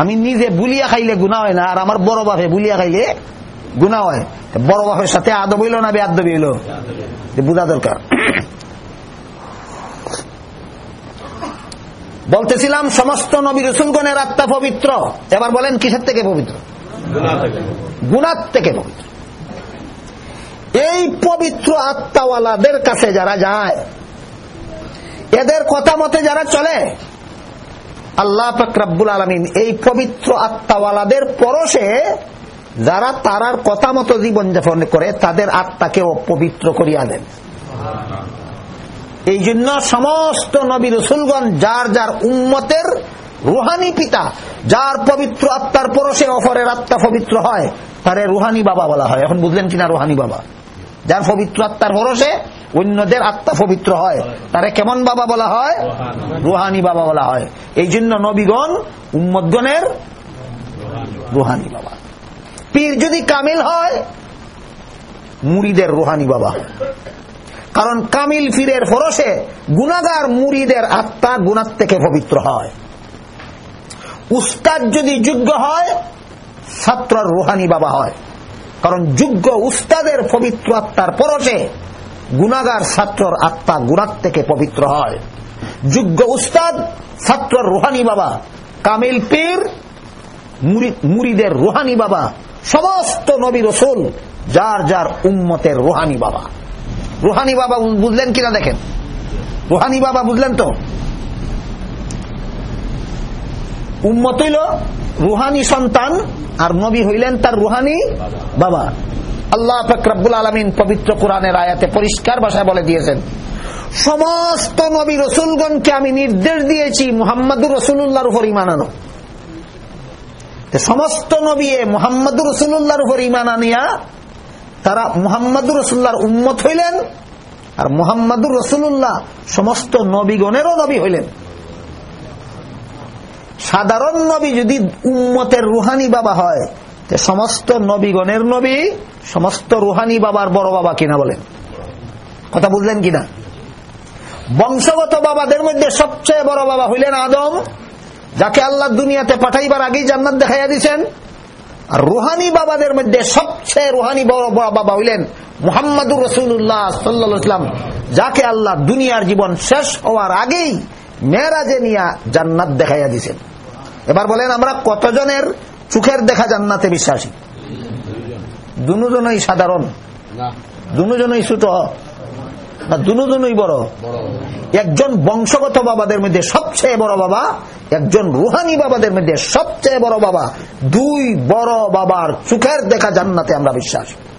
আমি নিজে বুলিয়া খাইলে গুণা হয় না, আর আমার বড় বাপে বুলিয়া খাইলে গুণা হয়। বড় বাপের সাথে আদব হইল না বেআবি হইল? বুঝা দরকার। বলতেছিলাম সমস্ত নবী রসুলগণের আত্মা পবিত্র। এবার বলেন কিসের থেকে পবিত্র? গুণার থেকে। পবিত্র। এই পবিত্র আত্মাওয়ালাদের কাছে যারা যায় এদের কথা মতে যারা চলে আল্লাহ ফকরাবুল আলমিন এই পবিত্র আত্মাওয়ালাদের পরশে যারা তারার কথা মতো জীবনযাপন করে, তাদের আত্মাকে পবিত্র করিয়া দেন। এই জন্য সমস্ত নবী রসুলগণ, যার যার উম্মতের রুহানি পিতা, যার পবিত্র আত্মার পরশে অফরের আত্মা পবিত্র হয়, তারে রুহানি বাবা বলা হয়। এখন বুঝলেন কিনা রুহানি বাবা? যার পবিত্র আত্মার পরশে অন্যদের আত্মা পবিত্র হয়, তারে কেমন বাবা বলা হয়? রুহানি বাবা বলা হয়। এই জন্য নবীগণ উম্মদগণের রুহানি বাবা। পীর যদি কামিল হয়, মুড়িদের রোহানি বাবা। কারণ কামিল ফিরের ফরসে গুণাগার মুড়িদের আত্মা গুণার থেকে পবিত্র হয়। উস্তাদ যদি যোগ্য হয়, ছাত্রর রোহানি বাবা হয়। কারণ যোগ্য উস্তাদের পবিত্র আত্মার পরশে গুণাগার ছাত্রর আত্মা গুণার থেকে পবিত্র হয়। যোগ্য উস্তাদ, ছাত্রর রোহানি বাবা। কামিল পীর মুড়িদের রুহানি বাবা সমস্ত নবী রসুল, যার যার উম্মতের রুহানি বাবা। রুহানি বাবা বুঝলেন কিনা দেখেন? রুহানি বাবা বুঝলেন তো? উম্মত হইল রুহানি সন্তান, আর নবী হইলেন তার রুহানি বাবা। আল্লাহ ফকরাবুল আলমিন পবিত্র কোরআনের আয়াতে পরিষ্কার ভাষায় বলে দিয়েছেন, সমস্ত নবী রসুলগণকে আমি নির্দেশ দিয়েছি, মুহাম্মদুর রসুল্লাহর উপর ইমান আনো। সমস্ত নবী মুহাম্মদুর রসুল্লাহর উপর ইমান আনিয়া, তারা মুহাম্মদুর রসুল্লাহর উম্মত হইলেন আর মুহাম্মদুর রসুল্লাহ সমস্ত নবীগণেরও নবী হইলেন। সাধারণ নবী যদি উম্মতের রুহানি বাবা হয় সমস্ত নবীগণের নবী সমস্ত রুহানি বাবার বড় বাবা কিনা বলেন? কথা বুঝলেন কিনা? বংশগত বাবাদের মধ্যে সবচেয়ে বড় বাবা হইলেন আদম। যাকে আল্লাহ দুনিয়াতে পাঠাইবার আগেই জান্নাত দেখাইয়া দিচ্ছেন আর রুহানি বাবাদের মধ্যে সবচেয়ে রুহানি বাবা হইলেন মুহাম্মদুর রসুল্লাহ সাল্লাম যাকে আল্লাহ দুনিয়ার জীবন শেষ হওয়ার আগেই মেয়েরাজে নিয়া জান্নাত দেখাইয়া দিছেন। এবার বলেন আমরা কতজনের চোখের দেখা জান্নাতে বিশ্বাসী? দুজনই সাধারণ। দুজনই ছোট। বড়। একজন বংশগত বাবাদের মধ্যে সবচেয়ে বড় বাবা, একজন রুহানি বাবাদের মধ্যে সবচেয়ে বড় বাবা। দুই বড় বাবার চোখের দেখা জান্নাতে আমরা বিশ্বাসী।